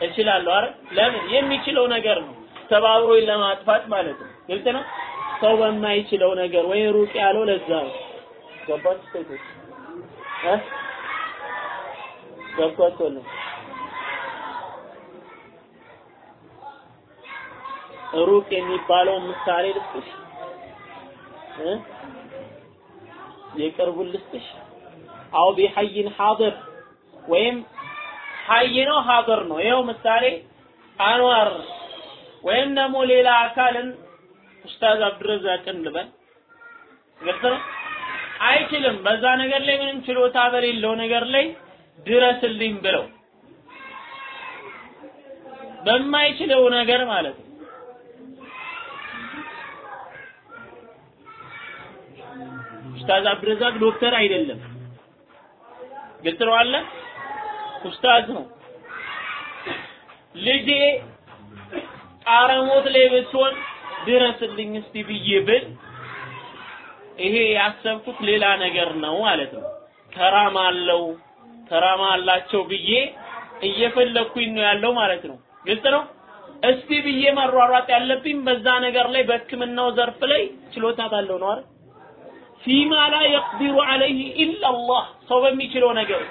Speaker 2: እችላለሁ አይደል? ለምን የሚችለው ነገር ነው ተባብሮኝ ለማጥፋት ማለት ነው። ግልጽ ነው። ሰው በማይችለው ነገር ወይ ሩቅ ያለው ለዛ ነው። ገባች ሴቶች? እ? ገብቷቸው ነው። ሩቅ የሚባለው ምሳሌ ልስጥሽ። እ? የቅርቡን ልስጥሽ። አው ቢሐይን ሐድር ወይም ሐይ ነው ሐድር ነው። ይኸው ምሳሌ አንዋር ወይም ደግሞ ሌላ አካልን ኡስታዝ አብዱረዛቅን ልበል? ግልጽ አይችልም። በዛ ነገር ላይ ምንም ችሎታ በሌለው ነገር ላይ ድረስልኝ ብለው በማይችለው ነገር ማለት ነው። ኡስታዝ አብዱረዛቅ ዶክተር አይደለም። ግልጽ ነው አለ ኡስታዝ ነው። ልጄ ጣረሞት ላይ ብትሆን ድረስልኝ እስቲ ብዬ ብል ይሄ ያሰብኩት ሌላ ነገር ነው ማለት ነው። ከራማ አለው ከራማ አላቸው ብዬ እየፈለኩኝ ነው ያለው ማለት ነው። ግልጽ ነው? እስቲ ብዬ መሯሯጥ ያለብኝ በዛ ነገር ላይ በህክምናው ዘርፍ ላይ ችሎታ ባለው ነው አይደል? ፊማ ላ የቅዲሩ አለይህ ኢላ አላህ ሰው በሚችለው ነገር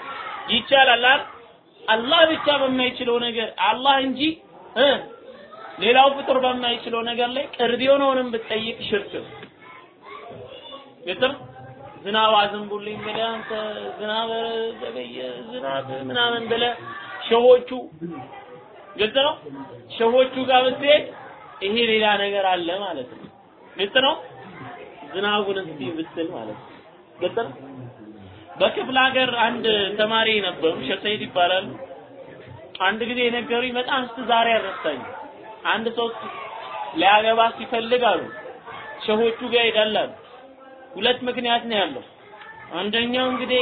Speaker 2: ይቻላል አላህ ብቻ በማይችለው ነገር አላህ እንጂ ሌላው ፍጡር በማይችለው ነገር ላይ ቅርብ የሆነውንም ብትጠይቅ ሽርክ ነው። ግጥም ዝናብ አዝንቡልኝ ብለህ አንተ ዝናብ ዘገየ ዝናብ ምናምን ብለህ ሸሆቹ ግልጽ ነው? ሸሆቹ ጋር ብትሄድ ይሄ ሌላ ነገር አለ ማለት ነው። ግልጽ ነው? ዝናቡን እስቲ ብትል ማለት ነው። ግልጽ ነው? በክፍለ ሀገር አንድ ተማሪ ነበሩ ሼህ ሰይድ ይባላሉ። አንድ ጊዜ የነገሩኝ በጣም እስከ ዛሬ ያረሳኝ አንድ ሰው ሊያገባ ሲፈልግ አሉ ሸሆቹ ጋር ይሄዳል ሁለት ምክንያት ነው ያለው። አንደኛው እንግዲህ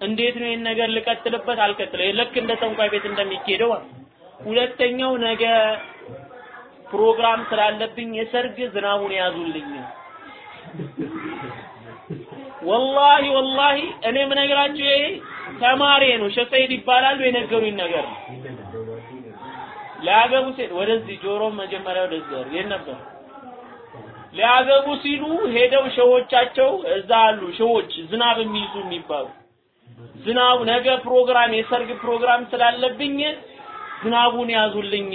Speaker 2: እንዴት ነው ይህን ነገር ልቀጥልበት አልቀጥለው ልክ እንደ ጠንቋይ ቤት እንደሚኬደው ሁለተኛው ነገ ፕሮግራም ስላለብኝ የሰርግ ዝናቡን ያዙልኝ። ወላሂ ወላሂ እኔ የምነግራችሁ ይሄ ተማሪ ነው ሸሰይድ ይባላሉ የነገሩኝ ነገር ነው ሊያገቡ ሴት ወደዚህ ጆሮም መጀመሪያ ወደዚህ ያር የት ነበር ሊያገቡ ሲሉ ሄደው ሸዎቻቸው እዛ አሉ ሸዎች ዝናብ የሚይዙ የሚባሉ ዝናቡ ነገ ፕሮግራም የሰርግ ፕሮግራም ስላለብኝ ዝናቡን ያዙልኝ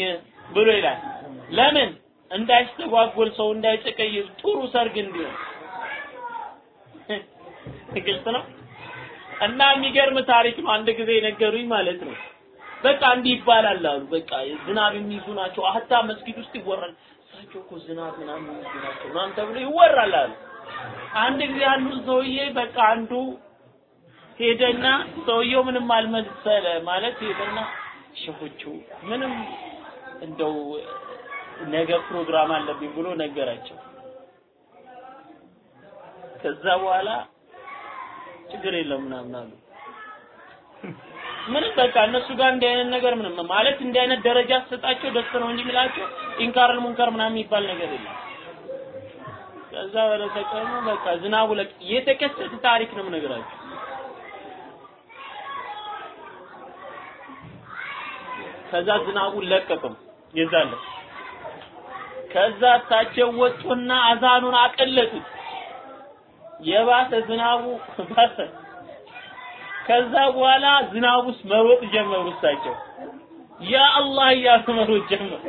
Speaker 2: ብሎ ይላል። ለምን እንዳይስተጓጎል ሰው እንዳይጨቀይር ጥሩ ሰርግ እንዲሆን ግልጽ ነው። እና የሚገርም ታሪክ ነው። አንድ ጊዜ ነገሩኝ ማለት ነው። በቃ እንዲህ ይባላል አሉ። በቃ ዝናብ የሚይዙ ናቸው። አህታ መስጊድ ውስጥ ይወራል። እሳቸው እኮ ዝናብ ምናምን የሚይዙ ናቸው ምናምን ተብሎ ይወራል አሉ። አንድ ጊዜ አንዱ ሰውዬ በቃ አንዱ ሄደና ሰውየው ምንም አልመሰለ ማለት ሄደና ሸሆቹ ምንም እንደው ነገ ፕሮግራም አለብኝ ብሎ ነገራቸው። ከዛ በኋላ ችግር የለም ምናምን አሉ። ምንም በቃ እነሱ ጋር እንዲህ አይነት ነገር ምንም ማለት እንዲህ አይነት ደረጃ ስጣቸው ደስ ነው እንጂ የሚላቸው إنكار المنكر ምናምን የሚባል ነገር የለም። ከዛ ወደ ተቀሙ በቃ ዝናቡ ለቅ የተከሰተ ታሪክ ነው የምነግራችሁ። ከዛ ዝናቡን ለቀቅም የዛለ ከዛ እሳቸው ወጡና አዛኑን አቀለጡት። የባሰ ዝናቡ ባሰ። ከዛ በኋላ ዝናብ ውስጥ መሮጥ ጀመሩ እሳቸው ያ አላህ እያሉ መሮጥ ጀመሩ።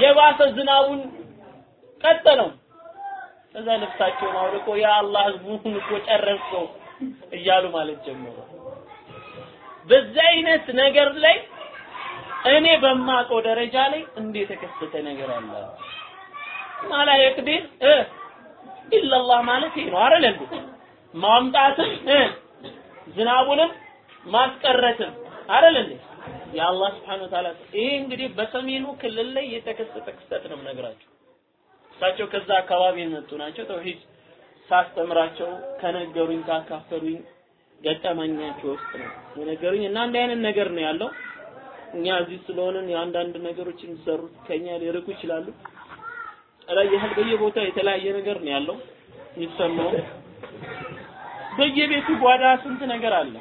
Speaker 2: የባሰ ዝናቡን ቀጠለው። ከዛ ልብሳቸውን አውልቆ ያ አላህ ህዝቡን እኮ ጨረስከው እያሉ ማለት ጀመሩ። በዛ አይነት ነገር ላይ እኔ በማውቀው ደረጃ ላይ እንደ የተከሰተ ነገር አለ። ማላ የቅዲር ኢላላህ ማለት ይሄ ነው አይደል እንዴ? ማምጣትም ዝናቡንም ማስቀረትም አይደል እንዴ? የአላህ Subhanahu Ta'ala ይሄ እንግዲህ በሰሜኑ ክልል ላይ የተከሰተ ክስተት ነው የምነግራቸው። እሳቸው ከዛ አካባቢ የመጡ ናቸው። ተውሂድ ሳስተምራቸው ከነገሩኝ ካካፈሉኝ ገጠመኛቸው ውስጥ ነው የነገሩኝ እና አንድ አይነት ነገር ነው ያለው። እኛ እዚህ ስለሆንን የአንዳንድ ነገሮች የሚሰሩት ከኛ ሊርቁ ይችላሉ። ላይ ያህል የተለያየ ነገር ነው ያለው የሚሰማው። በየቤቱ ጓዳ ስንት ነገር አለ።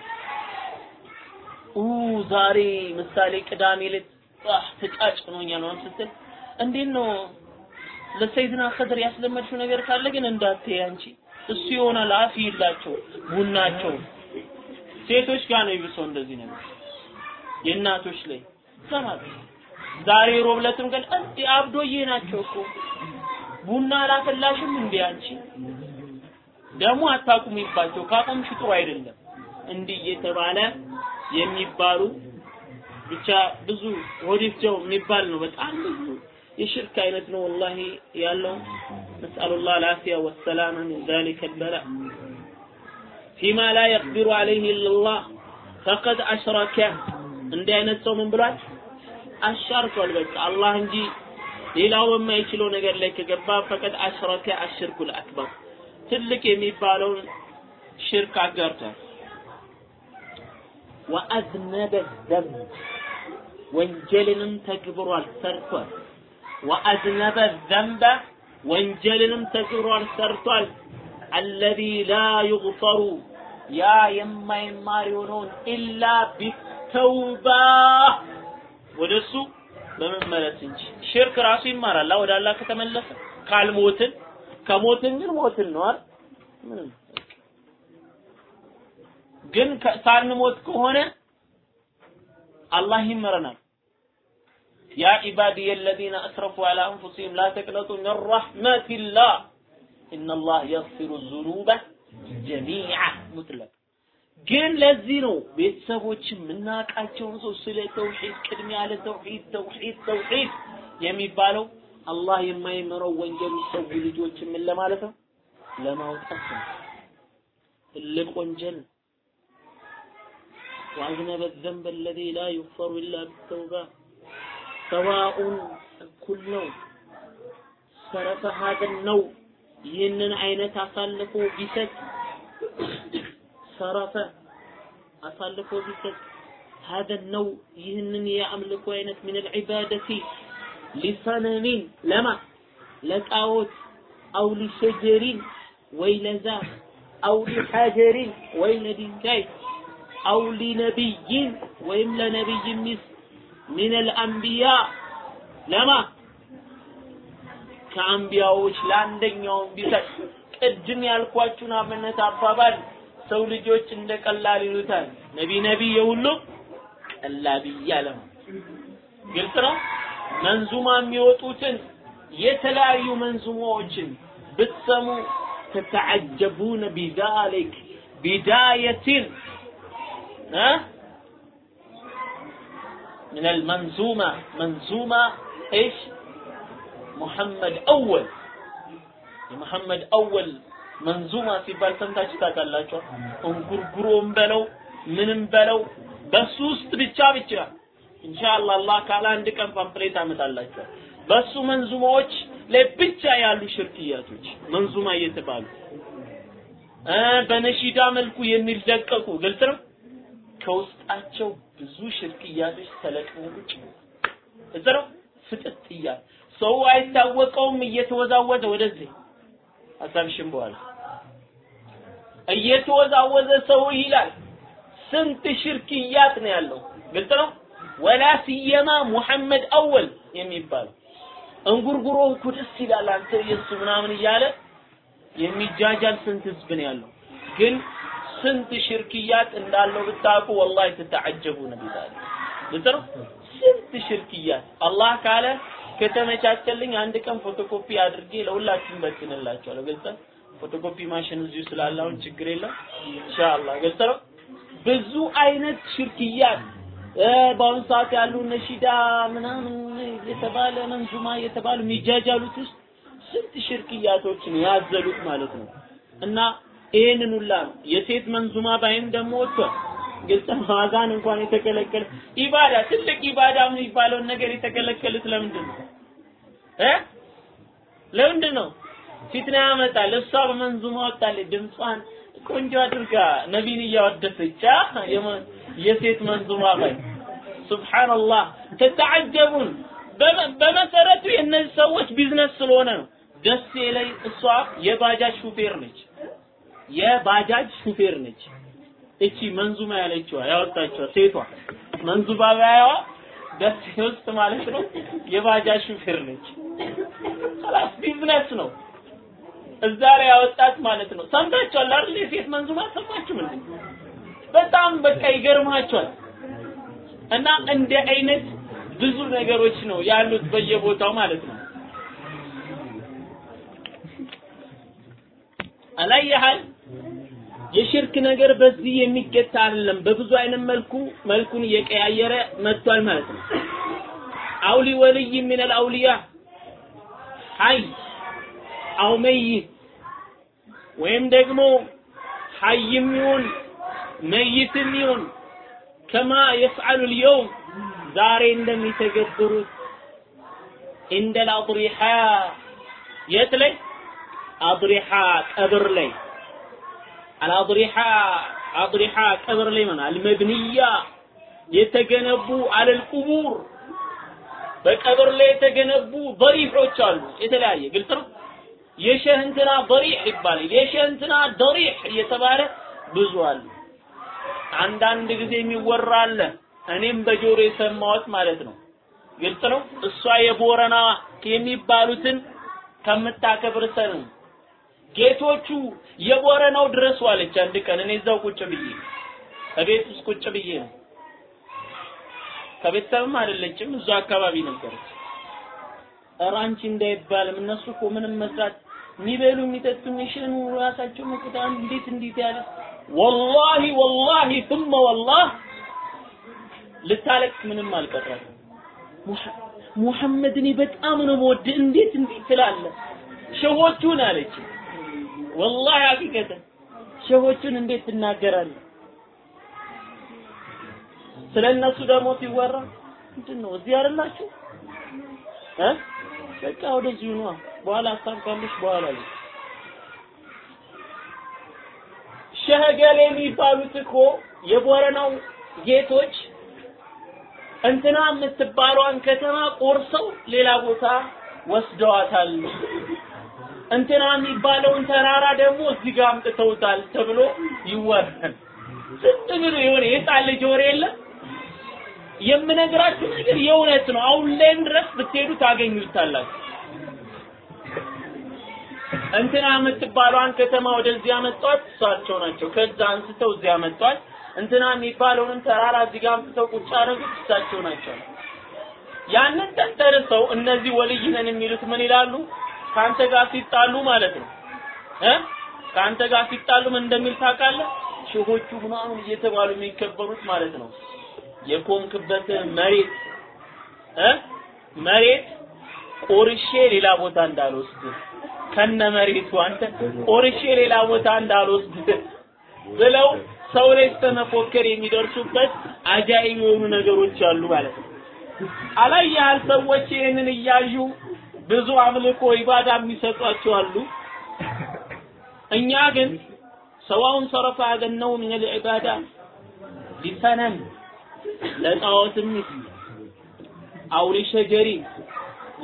Speaker 2: ኡ ዛሬ ምሳሌ ቅዳሜ ዕለት አህ ተጫጭኖኛል ነው ስትል እንዴት ነው ለሰይድና ኸድር ያስለመድሽው ነገር ካለ ግን እንዳትይ አንቺ። እሱ ይሆናል አፍ ይላቸው ቡናቸው ሴቶች ጋር ነው ይብሰው እንደዚህ ነገር። የእናቶች ላይ ሰማት ዛሬ ሮብለትም ቀን እንዴ አብዶዬ ናቸው እኮ። ቡና አላፈላሽም እንዴ አንቺ ደግሞ አታቁሚባቸው፣ ካቆምሽ ጥሩ አይደለም እንዲህ እየተባለ የሚባሉ ብቻ ብዙ ሆዲፍቸው የሚባል ነው። በጣም ብዙ የሽርክ አይነት ነው ወላሂ ያለው። ነስአሉላህ አልዓፊያ ወሰላመ ሚን ዛሊከ በላ ፊማ ላ የቅዲሩ አለይህ ኢላላህ ፈቀድ አሽረከ። እንዲህ አይነት ሰው ምን ብሏል? አሻርቷል። በቃ አላህ እንጂ ሌላው በማይችለው ነገር ላይ ከገባ ፈቀድ አሽረከ አሽርኩል አክበር ትልቅ የሚባለውን ሽርክ አጋርቷል። ወአዝነበ ዘንብ ወንጀልንም ተግብሯል ሰርቷል። ወአዝነበ ዘንበ ወንጀልንም ተግብሯል ሰርቷል። አለዚ ላ ዩግፈሩ ያ የማይማር የሆነውን ኢላ ቢተውባ። ወደሱ በመመለስ እንጂ። ሽርክ ራሱ ይማራል። ወደ አላህ ከተመለሰ ካልሞትን ከሞትን ግን ሞትን ነው አይደል? ምንም ግን ሳንሞት ከሆነ አላህ ይመረናል። ያ ኢባዲየ አለዚነ አስረፉ አላ አንፉሲሂም ላ ተቅነጡ ሚን ረሕመቲላህ ኢነላህ የግፊሩ ዙኑበ ጀሚዓ ሙጥለቅ ግን ለዚህ ነው ቤተሰቦች የምናውቃቸውን ሰው ስለ ተውሂድ ቅድሚያ ለተውሂድ ተውሂድ ተውሂድ የሚባለው አላህ የማይምረው ወንጀል ሰው ልጆችን ምን ለማለት ነው? ለማውጣት ትልቅ ወንጀል ወአዝነበ ዘንበ አለዚ ላ ዩግፈሩ ኢላ ቢተውባ። ሰዋኡን እኩል ነው። صرف أحد ነው። ይህንን አይነት አሳልፎ ቢሰጥ صرف አሳልፎ ቢሰጥ أحد ነው። ይህንን የአምልኮ አይነት ምን العبادة لصنم ለማ ለጣዖት أو لشجر ወይ ለዛ أو لحجر ወይ ለድንጋይ أو لنبي ወይም ለነቢይ ሚስ ሚነል አልአንቢያ ለማ ከአንቢያዎች ለአንደኛውም ቢሰጥ ቅድም ያልኳችሁን አብነት አባባል ሰው ልጆች እንደ ቀላል ይሉታል። ነቢ ነቢ የሁሉም ቀላቢያ ለማ ግልጽ ነው። መንዙማ የሚወጡትን የተለያዩ መንዙማዎችን ብትሰሙ ተተዓጀቡነ ቢዛሊክ ቢዳየትን من المنظومة منظومة ايش محمد أول የመሐመድ አወል መንዙማ ሲባል ሰምታችሁ ታውቃላችሁ? እንጉርጉሮም በለው ምንም በለው በሱ ውስጥ ብቻ ብቻ ኢንሻአላህ አላህ ካለ አንድ ቀን ፓምፕሌት አመጣላችኋል። በሱ መንዙማዎች ላይ ብቻ ያሉ ሽርክያቶች መንዙማ እየተባሉ በነሺዳ መልኩ የሚለቀቁ ግልጽ ነው። ከውስጣቸው ብዙ ሽርክያቶች ተለቅመው ቁጭ ነው ፍጥጥ እያለ ሰው አይታወቀውም እየተወዛወዘ ወደዚህ ሀሳብሽም በኋላ እየተወዛወዘ ሰው ይላል። ስንት ሽርክያት ነው ያለው። ግልጽ ነው። ወላ ሲየማ ሙሐመድ አወል የሚባለው እንጉርጉሮ እኮ ደስ ይላል አንተ የሱ ምናምን እያለ የሚጃጃል ስንት ህዝብ ነው ያለው። ግን ስንት ሽርክያት እንዳለው ብታውቁ ወላሂ ትተዓጀቡ ቢዛል ግልጽ ነው። ስንት ሽርክያት አላህ ካለ ከተመቻቸልኝ አንድ ቀን ፎቶኮፒ አድርጌ ለሁላችሁም በትንላችኋለሁ። ግልጽ ፎቶኮፒ ማሽን እዚሁ ስላለ አሁን ችግር የለም ኢንሻአላህ። ግልጽ ብዙ አይነት ሽርክያት በአሁኑ ሰዓት ያሉ ነሺዳ ምናምን የተባለ መንዙማ የተባሉ የሚጃጃሉት ውስጥ ስንት ሽርክያቶችን ያዘሉት ማለት ነው። እና ይሄንን ሁላ ነው የሴት መንዙማ ባይም ደግሞ ወጥቷል። ግልጽ ነው። አዛን እንኳን የተከለከለ ኢባዳ ትልቅ ኢባዳ የሚባለውን ነገር የተከለከሉት ለምንድን ነው እ ለምንድን ነው? ፊትና ያመጣል። እሷ በመንዙማ ወጣለች ድምጿን ቆንጆ አድርጋ ነቢን እያወደሰች የሴት መንዙማ ባይ ሱብሃንአላህ ተተዓጀቡን በመሰረቱ የእነዚህ ሰዎች ቢዝነስ ስለሆነ ነው። ደሴ ላይ እሷ የባጃጅ ሹፌር ነች። የባጃጅ ሹፌር ነች። እቺ መንዙማ ያለችዋ ያወጣችዋ ሴቷ መንዙማ ባያዋ ደሴ ውስጥ ማለት ነው የባጃጅ ሹፌር ነች። خلاص ቢዝነስ ነው። እዛ ላይ ያወጣት ማለት ነው። ሰምታችኋል አይደል? የሴት መንዙማ ሰማችሁ ምን? በጣም በቃ ይገርማችኋል። እና እንደ አይነት ብዙ ነገሮች ነው ያሉት በየቦታው ማለት ነው። አላየሃል የሽርክ ነገር በዚህ የሚገታ አይደለም። በብዙ አይነት መልኩ መልኩን እየቀያየረ መጥቷል ማለት ነው። አውሊ ወልይ ምን አልአውሊያ ሐይ አው ወይም ደግሞ ሐይም ይሁን መይትም ይሁን ከማ የፍዓሉ ልየውም ዛሬ እንደሚተገብሩት እንደል አድሪሓ የት ላይ አድሪሓ ቀብር ላይ አልአድሪሓ አድሪሓ ቀብር ላይ ምን አልመብንያ የተገነቡ አለል በቀብር ላይ የተገነቡ በሪሖች አሉ። የተለያየ ግልጽ ነው። የሸህ በሪሕ ይባላል። የሸህ ደሪሕ እየተባለ ብዙ አሉ። አንዳንድ ጊዜ የሚወራ አለ። እኔም በጆሮ የሰማሁት ማለት ነው። ግልጽ ነው? እሷ የቦረና የሚባሉትን ከምታከብር ሰው ጌቶቹ የቦረናው ድረሱ አለች አንድ ቀን። እኔ እዛው ቁጭ ብዬ ከቤት ውስጥ ቁጭ ብዬ ነው። ከቤተሰብም አይደለችም እዛ አካባቢ ነበረች። አንቺ እንዳይባልም እነሱ እኮ ምንም መስራት የሚበሉ የሚጠጡ የሚሸኑ ራሳቸው መቅዳን እንዴት እንዴት ያለ ወላሂ ወላሂ ثم ወላህ ልታለቅስ ምንም አልቀረም። ሙሐመድ እኔ በጣም ነው የምወድ፣ እንዴት እንዲህ ትላለህ? ሸሆቹን አለች ወላሂ ሀቂቀተ ሸሆቹን እንዴት ትናገራለህ? ስለ እነሱ ደግሞ ሲወራ ምንድን ነው እዚህ አይደላችሁ እ በቃ ወደዚህ ነዋ። በኋላ ሀሳብ ካለሽ በኋላ ነው ሸህገሌ የሚባሉት እኮ የቦረናው ጌቶች እንትና የምትባሏን ከተማ ቆርሰው ሌላ ቦታ ወስደዋታል። እንትና የሚባለውን ተራራ ደግሞ እዚህ ጋር አምጥተውታል ተብሎ ይወራል። ዝም ብሎ የሆነ የህፃን ልጅ ወሬ የለም። የምነግራችሁ ነገር የእውነት ነው። አሁን ላይም ድረስ ብትሄዱ ታገኙታላችሁ። እንትና የምትባለዋን ከተማ ወደዚህ ያመጧት እሳቸው ናቸው። ከዛ አንስተው እዚህ ያመጧት። እንትና የሚባለውንም ተራራ እዚህ ጋር አምጥተው ቁጭ ያደረጉት እሳቸው ናቸው። ያንን ተንተርሰው እነዚህ ወልይ ነን የሚሉት ምን ይላሉ? ከአንተ ጋር ሲጣሉ ማለት ነው እ ከአንተ ጋር ሲጣሉ ምን እንደሚል ታውቃለህ? ሼሆቹ ምናምን እየተባሉ የሚከበሩት ማለት ነው የቆምክበት መሬት እ መሬት ቆርሼ ሌላ ቦታ እንዳልወስድ ከነ መሬቱ አንተ ቆርሼ ሌላ ቦታ እንዳልወስድ ብለው ሰው ላይ እስከመፎከር የሚደርሱበት አጃኢብ የሆኑ ነገሮች አሉ ማለት ነው። አላያህል ሰዎች ይህንን እያዩ ብዙ አምልኮ ኢባዳ የሚሰጧቸው አሉ። እኛ ግን ሰዋውን ሰረፈ አገነው ምን ልዕባዳ ሊሰነም ለጣዖት ሚስት አው ሊሸጀሪ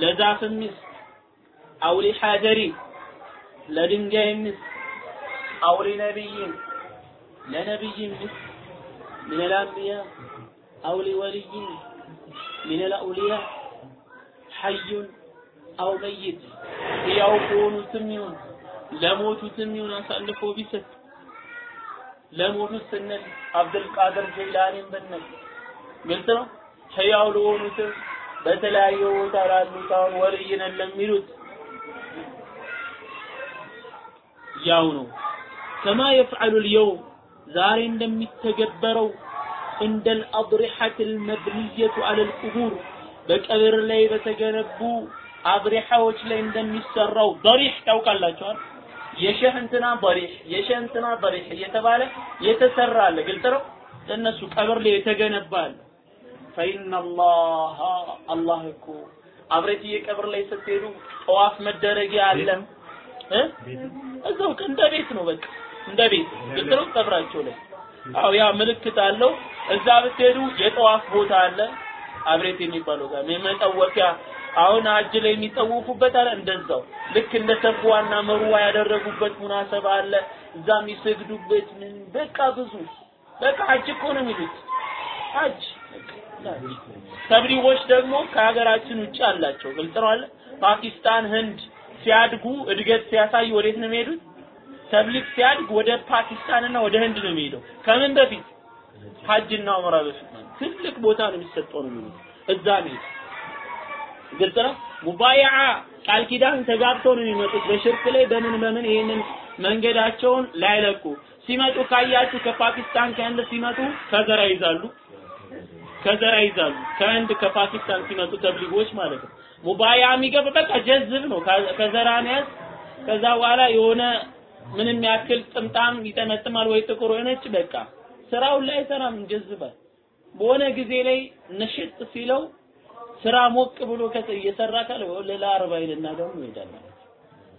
Speaker 2: ለዛፍ አውሊ ሐጀሪ ለድንጋይ ሚስት አውሊ ነቢይን ለነቢይ ሚስት ሚነል አንቢያ አውሊ ወልይን ሚነል አውሊያ ሐዩን አው መይት ሕያው ከሆኑትም ይሁን ለሞቱትም ይሁን አሳልፎ ቢሰጥ ለሞቱት ስንል አብዱልቃድር ጀይላኒን ብንል ግልጽ ነው። ሕያው ለሆኑትም በተለያየ ቦታ ላሉት አሁን ወልይ ነን ለሚሉት ያው ነው። ከማ የፍዐሉ ልየውም ዛሬ እንደሚተገበረው እንደ الأضرحة المبنية على القبور በቀብር ላይ በተገነቡ አብሪሐዎች ላይ እንደሚሰራው ضريح ታውቃላችኋል? የሸህ እንትና ضريح የሸህ እንትና ضريح እየተባለ የተሰራ አለ። ግልጽ ነው። እነሱ ቀብር ላይ የተገነባ አለ። فإن الله አላህ እኮ አብሬትዬ ቀብር ላይ ስትሄዱ ጠዋፍ መደረጊያ አለ እ እዛው እንደ ቤት ነው በቃ እንደ ቤት ነው። ቀብራቸው ላይ አው ያ ምልክት አለው። እዛ ብትሄዱ የጠዋፍ ቦታ አለ። አብሬት የሚባለው ጋር የመጠወቂያ አሁን አጅ ላይ የሚጠውፉበት አለ። እንደዛው ልክ እንደ ሰፍዋና መሩዋ ያደረጉበት ሙናሰባ አለ። እዛ የሚሰግዱበት ምን በቃ ብዙ በቃ ሀጅ እኮ ነው የሚሉት ሀጅ ተብሊጎች ደግሞ ከሀገራችን ውጭ አላቸው። ግልጽ ነው አለ። ፓኪስታን፣ ህንድ ሲያድጉ እድገት ሲያሳዩ ወዴት ነው የሚሄዱት? ተብሊግ ሲያድግ ወደ ፓኪስታንና ወደ ህንድ ነው የሚሄደው። ከምን በፊት ሀጅና ዑምራ በፊት ትልቅ ቦታ ነው የሚሰጠው ነው የሚሉት እዛ ነው። ግልጽ ነው። ሙባይዓ ቃል ኪዳን ተጋብተው ነው የሚመጡት በሽርክ ላይ በምን በምን ይሄንን መንገዳቸውን ላይለቁ ሲመጡ ካያችሁ ከፓኪስታን ከህንድ ሲመጡ ከዘራ ይዛሉ ከዘራ ይዛሉ ከህንድ ከፓኪስታን ሲመጡ ተብሊጎች ማለት ነው። ሙባያ የሚገባ በቃ ጀዝብ ነው። ከዘራ ነው ከዛ በኋላ የሆነ ምንም ያክል ጥምጣም ይጠመጥማል ወይ ጥቁር ወይ ነጭ በቃ ስራውን ላይ አይሰራም፣ ይጀዝባል። በሆነ ጊዜ ላይ ነሽጥ ሲለው ስራ ሞቅ ብሎ እየሰራ ካለ ሌላ አርባ ይልና ደግሞ ይሄዳል ማለት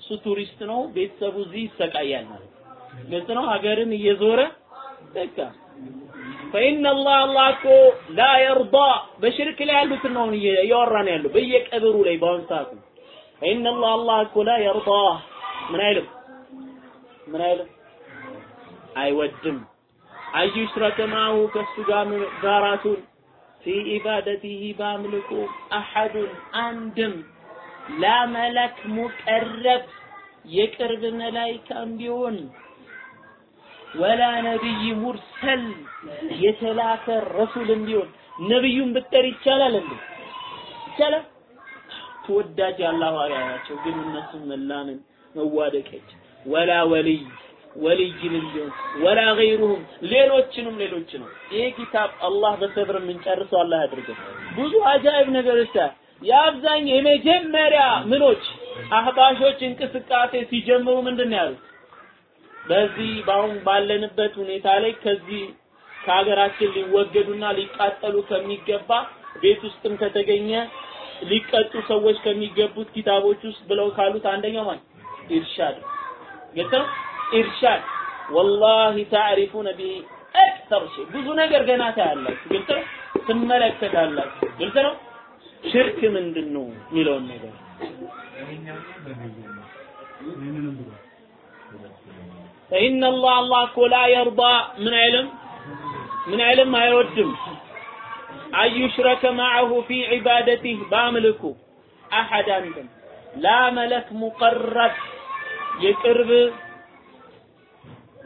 Speaker 2: እሱ ቱሪስት ነው፣ ቤተሰቡ እዚህ ይሰቃያል ማለት ግልጽ ነው። ሀገርን እየዞረ በቃ ፈኢነ አላህ አላህ እኮ ላ የርዳ በሽርክ ላይ ያሉትን ነው እያወራን ያለው በየቀብሩ ላይ በአሁኑ ሰዓት ነው። ፈኢነ አላህ አላህ እኮ ላ የርዳ ምን አይልም ምን አይልም አይወድም አዩ ሽረከ ማሁ ከሱ ጋር ጋራቱን ፊ ኢባደቲሂ በአምልኮ አሐዱን አንድም ላ መለክ ሙቀረብ የቅርብ መላይካም ቢሆን ወላ ነቢይ ሙርሰል የተላከ ረሱልም ቢሆን ነብዩን ብጠር ይቻላል እንዴ? ይቻላል። ተወዳጅ አላህ ባሪያ ናቸው፣ ግን እነሱን መላምን መዋደቀች ወላ ወልይ ወልይንም ቢሆን ወላ ገይሩሁም ሌሎችንም ሌሎችንም ይሄ ኪታብ አላህ በሰብር የምንጨርሰው አላህ ያድርገን። ብዙ አጃይብ ነገሮች የአብዛኛው የመጀመሪያ ምኖች አህባሾች እንቅስቃሴ ሲጀምሩ ምንድን ነው ያሉት? በዚህ በአሁን ባለንበት ሁኔታ ላይ ከዚህ ከሀገራችን ሊወገዱና ሊቃጠሉ ከሚገባ ቤት ውስጥም ከተገኘ ሊቀጡ ሰዎች ከሚገቡት ኪታቦች ውስጥ ብለው ካሉት አንደኛው ማለት ኢርሻድ ነው። ኢርሻድ والله تعرفون به أكثر شيء ብዙ ነገር ገና ታያላችሁ። ነው። ትመለከታላችሁ። ግልጽ ነው። ሽርክ ምንድን ነው የሚለውን ነገር فإن الله الله لا يرضى من علم من علم ما يردم أن يشرك معه في عبادته باملكه أحد عندهم لا ملك مقرب. يقرب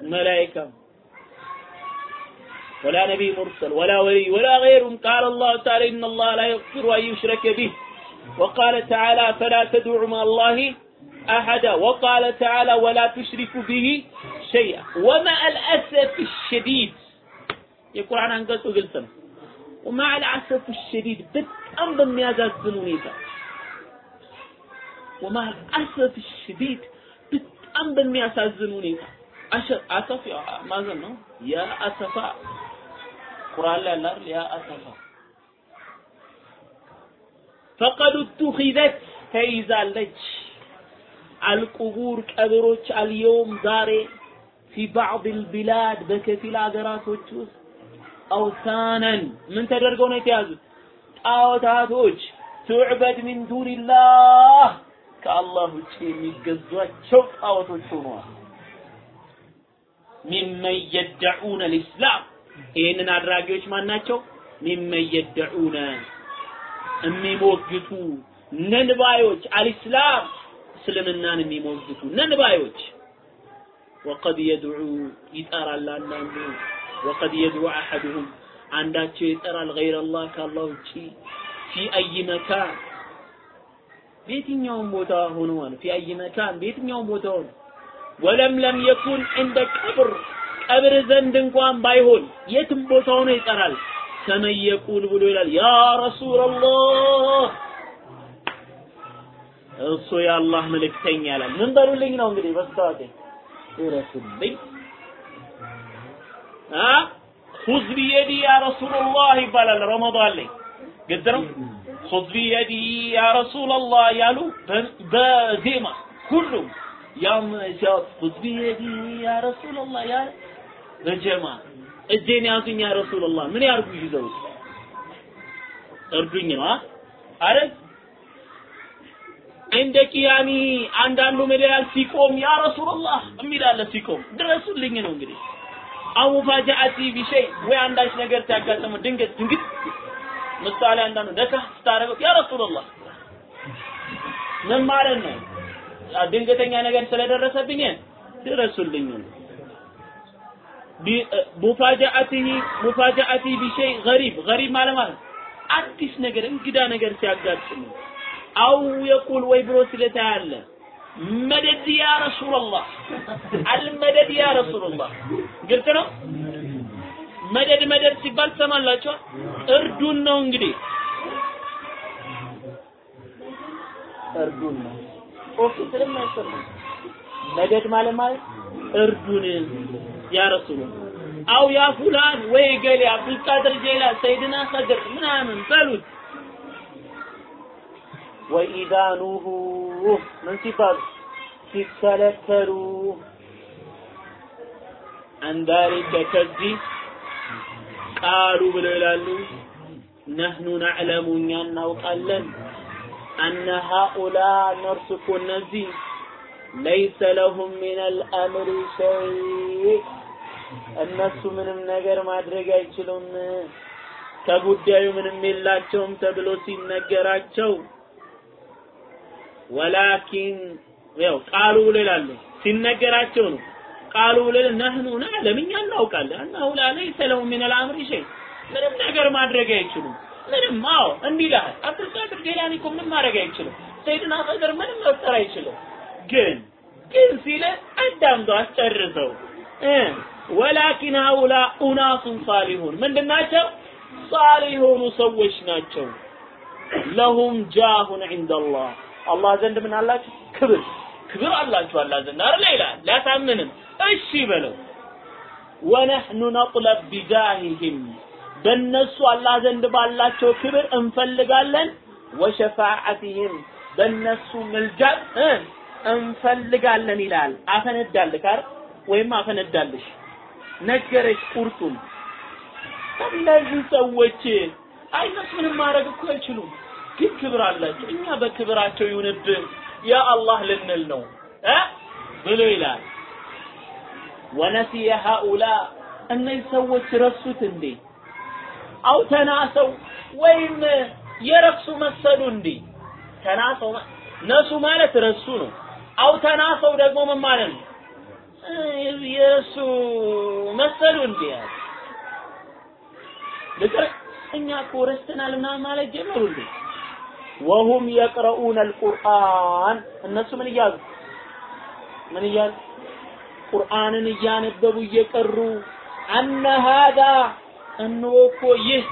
Speaker 2: ملائكة. ولا نبي مرسل ولا ولي ولا غيرهم. قال الله تعالى إن الله لا يغفر أن يشرك به. وقال تعالى فلا تدعوا مع الله أحدا. وقال تعالى ولا تشركوا به ሸይአ ወመአል አሰፍ ሽዲድ የቁርአን አንቀጹ ግልጽ ነው። ወመአል አሰፍ ሽዲድ በጣም በሚያዛዝን ሁኔታ ወመአል አሰፍ ሽዲድ በጣም በሚያሳዝን ሁኔታ አሰፍ ማዘን ነው። ያ አሰፋ ቁርአን ላይ አለ ያ አሰፋ ፈቀድ ቱኺዘት ተይዛለች አልቁቡር ቀብሮች አልየውም ዛሬ ፊ ባዕድ ልቢላድ በከፊል ሀገራቶች ውስጥ አውሳነን ምን ተደርገው ነው የተያዙት? ጣዖታቶች ቱዕበድ ሚን ዱንላህ ከአላህ ውጭ የሚገዟቸው ጣዖቶች ሆነዋል። ሚመን የደዑነ ልእስላም ይህንን አድራጊዎች ማን ናቸው? ሚመን የደዑነ የሚሞግቱ ነንባዮች አልእስላም እስልምናን የሚሞግቱ ነንባዮች ወቀድ የድዑ ይጠራል አንዳንዱ ወቀድ የድዑ አሐዱሁም አንዳቸው ይጠራል ገይረ አላህ ከአላህ ውጪ። ፊ አይ መካን በየትኛውም ቦታ ሆኖ ማለት ፊ አይ መካን ቦታ ሆኖ ወለም ለም የኩን እንደ ቀብር ቀብር ዘንድ እንኳን ባይሆን የትም ቦታ ሆኖ ይጠራል። ከመን ብሎ ይላል ያ ረሱላላህ እሱ የአላህ መልእክተኛ ይላል። ምን በሉልኝ ነው እንግዲህ በስተዋቴ ድረሱልኝ አ? خذ بيدي يا رسول الله ይባላል። ረመዳን ላይ ግድ ነው? خذ بيدي يا رسول الله ያሉ በዜማ ሁሉም ያም ሲያወጥ خذ بيدي يا رسول الله ያለ በጀማ እጄን ያዙኝ يا رسول الله ምን ያርጉ ይዘው እርዱኝ ነው አይደል እንደ ቂያሚ አንዳንዱ ምን ሲቆም ያ ረሱላህ የሚላለ ሲቆም። ድረሱልኝ ነው እንግዲህ። አው ሙፋጃአቲ ቢሸይ ወይ አንዳች ነገር ሲያጋጥመው ድንገት ድንግት ምሳሌ አንዳንዱ ነካ ስታረገው ያ ረሱላህ ምን ማለት ነው? ድንገተኛ ነገር ስለደረሰብኝ ድረሱልኝ ነው። ሙፋጃአቲሂ ሙፋጃአቲ ቢሸይ ገሪብ ገሪብ ማለት አዲስ ነገር እንግዳ ነገር ሲያጋጥም አው የቁል ወይ ብሎ ስለታያለ መደድ ያ ረሱላላህ አልመደድ ያ ረሱላላህ ግልጽ ነው? መደድ መደድ ሲባል ትሰማላችኋል እርዱን ነው እንግዲህ። እርዱን ነው። መደድ ማለት ማለት እርዱን ያ ረሱላህ። አው ያ ፉላን ወይ ገሌ አብዱልቃድር ጀላ ሰይድና ኸድር ምናምን በሉት ወኢዛ ኑሁ ምን ሲባሉ? ሲከለከሉ። አንዳሪከ ከዚህ ቃሉ ብለው ይላሉ። ነህኑ ነዕለሙ እኛ እናውቃለን። አነ ሃኡላ እነርሱ እኮ እነዚህ ለይሰ ለሁም ምን አልአምሪ ሸይ። እነሱ ምንም ነገር ማድረግ አይችሉም። ከጉዳዩ ምንም የላቸውም ተብሎ ሲነገራቸው ወላኪን ያው ቃሉ ይላሉ ሲነገራቸው ነው። ቃሉ ብሎ ነህኑ ነዕለም እኛ እናውቃለን። አናሁ ላ ለይሰ ለሁ አልአምሪ ሸይ። ምንም ነገር ማድረግ አይችሉም። ምንም አዎ እንዲህ ይልሃል። አብዱልቃድር ጀላኒ እኮ ምንም ማድረግ አይችልም። ሰይድና ኸድር ምንም መፍጠር አይችልም ግን ግን ሲለ አዳምጦ አስጨርሰው። ወላኪን ሀውላ ኡናሱን ሳሊሁን ምንድን ናቸው? ሳሊህ የሆኑ ሰዎች ናቸው። ለሁም ጃሁን ዒንደላህ አላህ ዘንድ ምን አላችሁ? ክብር። ክብር አላችሁ አላህ ዘንድ አይደል? ይላል ሊያሳምንም። እሺ በለው። ወነሕኑ ነጥለብ ቢጃሂህም በእነሱ አላህ ዘንድ ባላቸው ክብር እንፈልጋለን። ወሸፋዓትህም በእነሱ ምልጃት እንፈልጋለን ይላል። አፈነዳልክ አይደል? ወይም አፈነዳልሽ። ነገረች ቁርጡን። እነዚህ ሰዎች አይ ምንም ማድረግ እኮ አይችሉም ግን ክብር አላቸው። እኛ በክብራቸው ይሁንብን። ያ አላህ ልንል ነው። እ? ብሎ ይላል። ወነሲየ ሃኡላ እነዚህ ሰዎች ረሱት እንዴ? አው ተናሰው ወይም የረሱ መሰሉ እንዴ? ተናሰው ነሱ ማለት ረሱ ነው። አውተና ሰው ደግሞ ምን ማለት ነው? የእሱ መሰሉ እንዴ? ልቅር እኛ እኮ ረስተናል ምናምን ማለት ጀመሩ እንዴ ወሁም የቅረኡነ አልቁርአን። እነሱ ምን እያሉ? ምን እያሉ? ቁርአንን እያነበቡ እየቀሩ አነ ሀዳ እንሆ እኮ ይህ።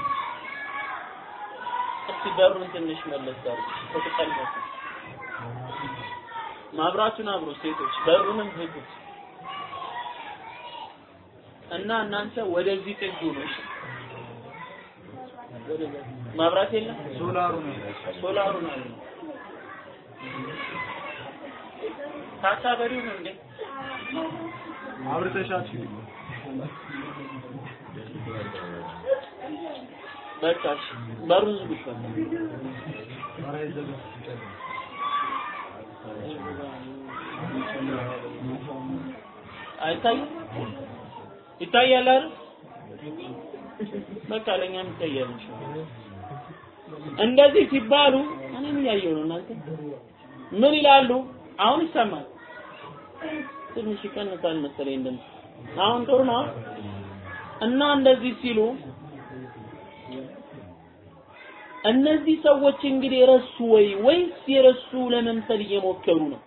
Speaker 2: እስቲ በሩን ትንሽ መለስ አድርጉ ማብራቱን አብሩ ሴቶች በሩንም ዝጉት እና እናንተ ወደዚህ ጥጉ ነው። ወደዚህ ማብራት የለም?
Speaker 3: ሶላሩ ነው
Speaker 2: ሶላሩ ነው ያለው። ታሳበሪው ነው እንዴ?
Speaker 3: አብርተሻት
Speaker 2: በቃ እሺ። በሩን በቃ አይታይም? ይታያል አይደል? በቃ ለኛም ይታያል ኢንሻአላህ እንደዚህ ሲባሉ እኔም እያየሁ ነው። እናንተ ምን ይላሉ? አሁን ይሰማል። ትንሽ ይቀንሳል መሰለኝ ድምፅ። አሁን ጥሩ ነው። እና እንደዚህ ሲሉ እነዚህ ሰዎች እንግዲህ ረሱ ወይ ወይስ የረሱ ለመምሰል እየሞከሩ ነው?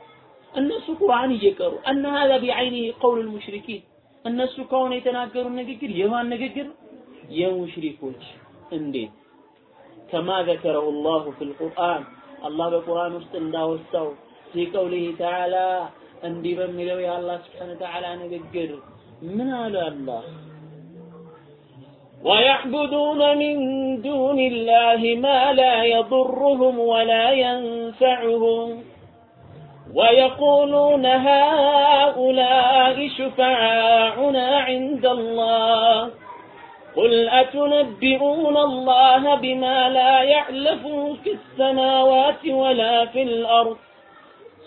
Speaker 2: እነሱ ቁርአን እየቀሩ እነ ሀዛ ቢዐይኒሂ ቀውል ልሙሽሪኪን እነሱ ከሆነ የተናገሩ ንግግር የማን ንግግር? የሙሽሪኮች እንዴት كما ذكره الله في القرآن الله በቁርአን ውስጥ እንዳወሳው في قوله تعالى እንዲህ በሚለው የአላህ ስብሐነ ወተዓላ ንግግር ምን አለ አላህ ويعبدون من دون الله ما لا يضرهم ولا ينفعهم ويقولون هؤلاء شفعاؤنا عند الله قل أتنبئون الله بما لا يعلم في السماوات ولا في الأرض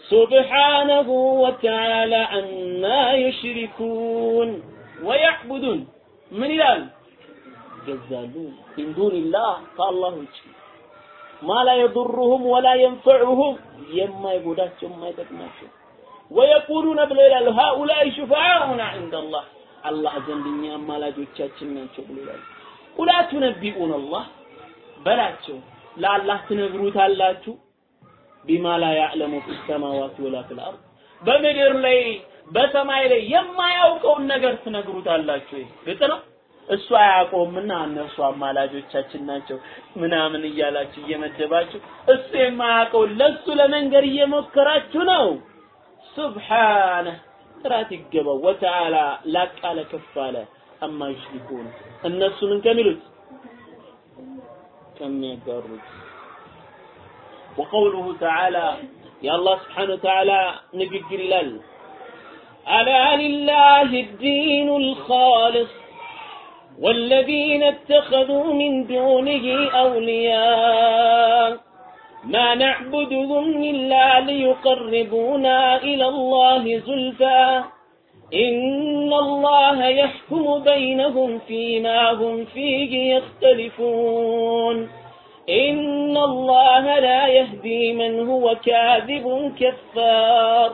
Speaker 2: سبحانه وتعالى عما يشركون ويعبدون من الآن جزالون. من دون الله فالله يشرك ما لا يضرهم ولا ينفعهم. يما يقوداتهم يما ويقولون بليل هؤلاء شفعاؤنا عند الله. አላህ ዘንድ እኛ አማላጆቻችን ናቸው ብሎ ይላል። قل أتنبئون الله በላቸው ለአላህ ትነግሩታላችሁ بما لا يعلم في السماوات ولا في الأرض በምድር ላይ በሰማይ ላይ የማያውቀውን ነገር ትነግሩታላችሁ። ግልጽ ነው። እሱ አያውቀውምና እነርሱ አማላጆቻችን ናቸው ምናምን እያላችሁ እየመደባችሁ እሱ የማያውቀውን ለሱ ለመንገር እየሞከራችሁ ነው። ሱብሓነህ ጥራት ይገባው ወተዓላ ላቅ አለ ከፍ አለ አማ ይሽሪኩን እነሱ ምን ከሚሉት ከሚያጋሩት وقوله تعالى يا الله سبحانه وتعالى نقدر لل ألا لله الدين الخالص والذين اتخذوا من دونه أولياء ما نعبدهم إلا ليقربونا إلى الله زلفى. إن الله يحكم بينهم فيما هم فيه يختلفون. إن الله لا يهدي من هو كاذب كفار.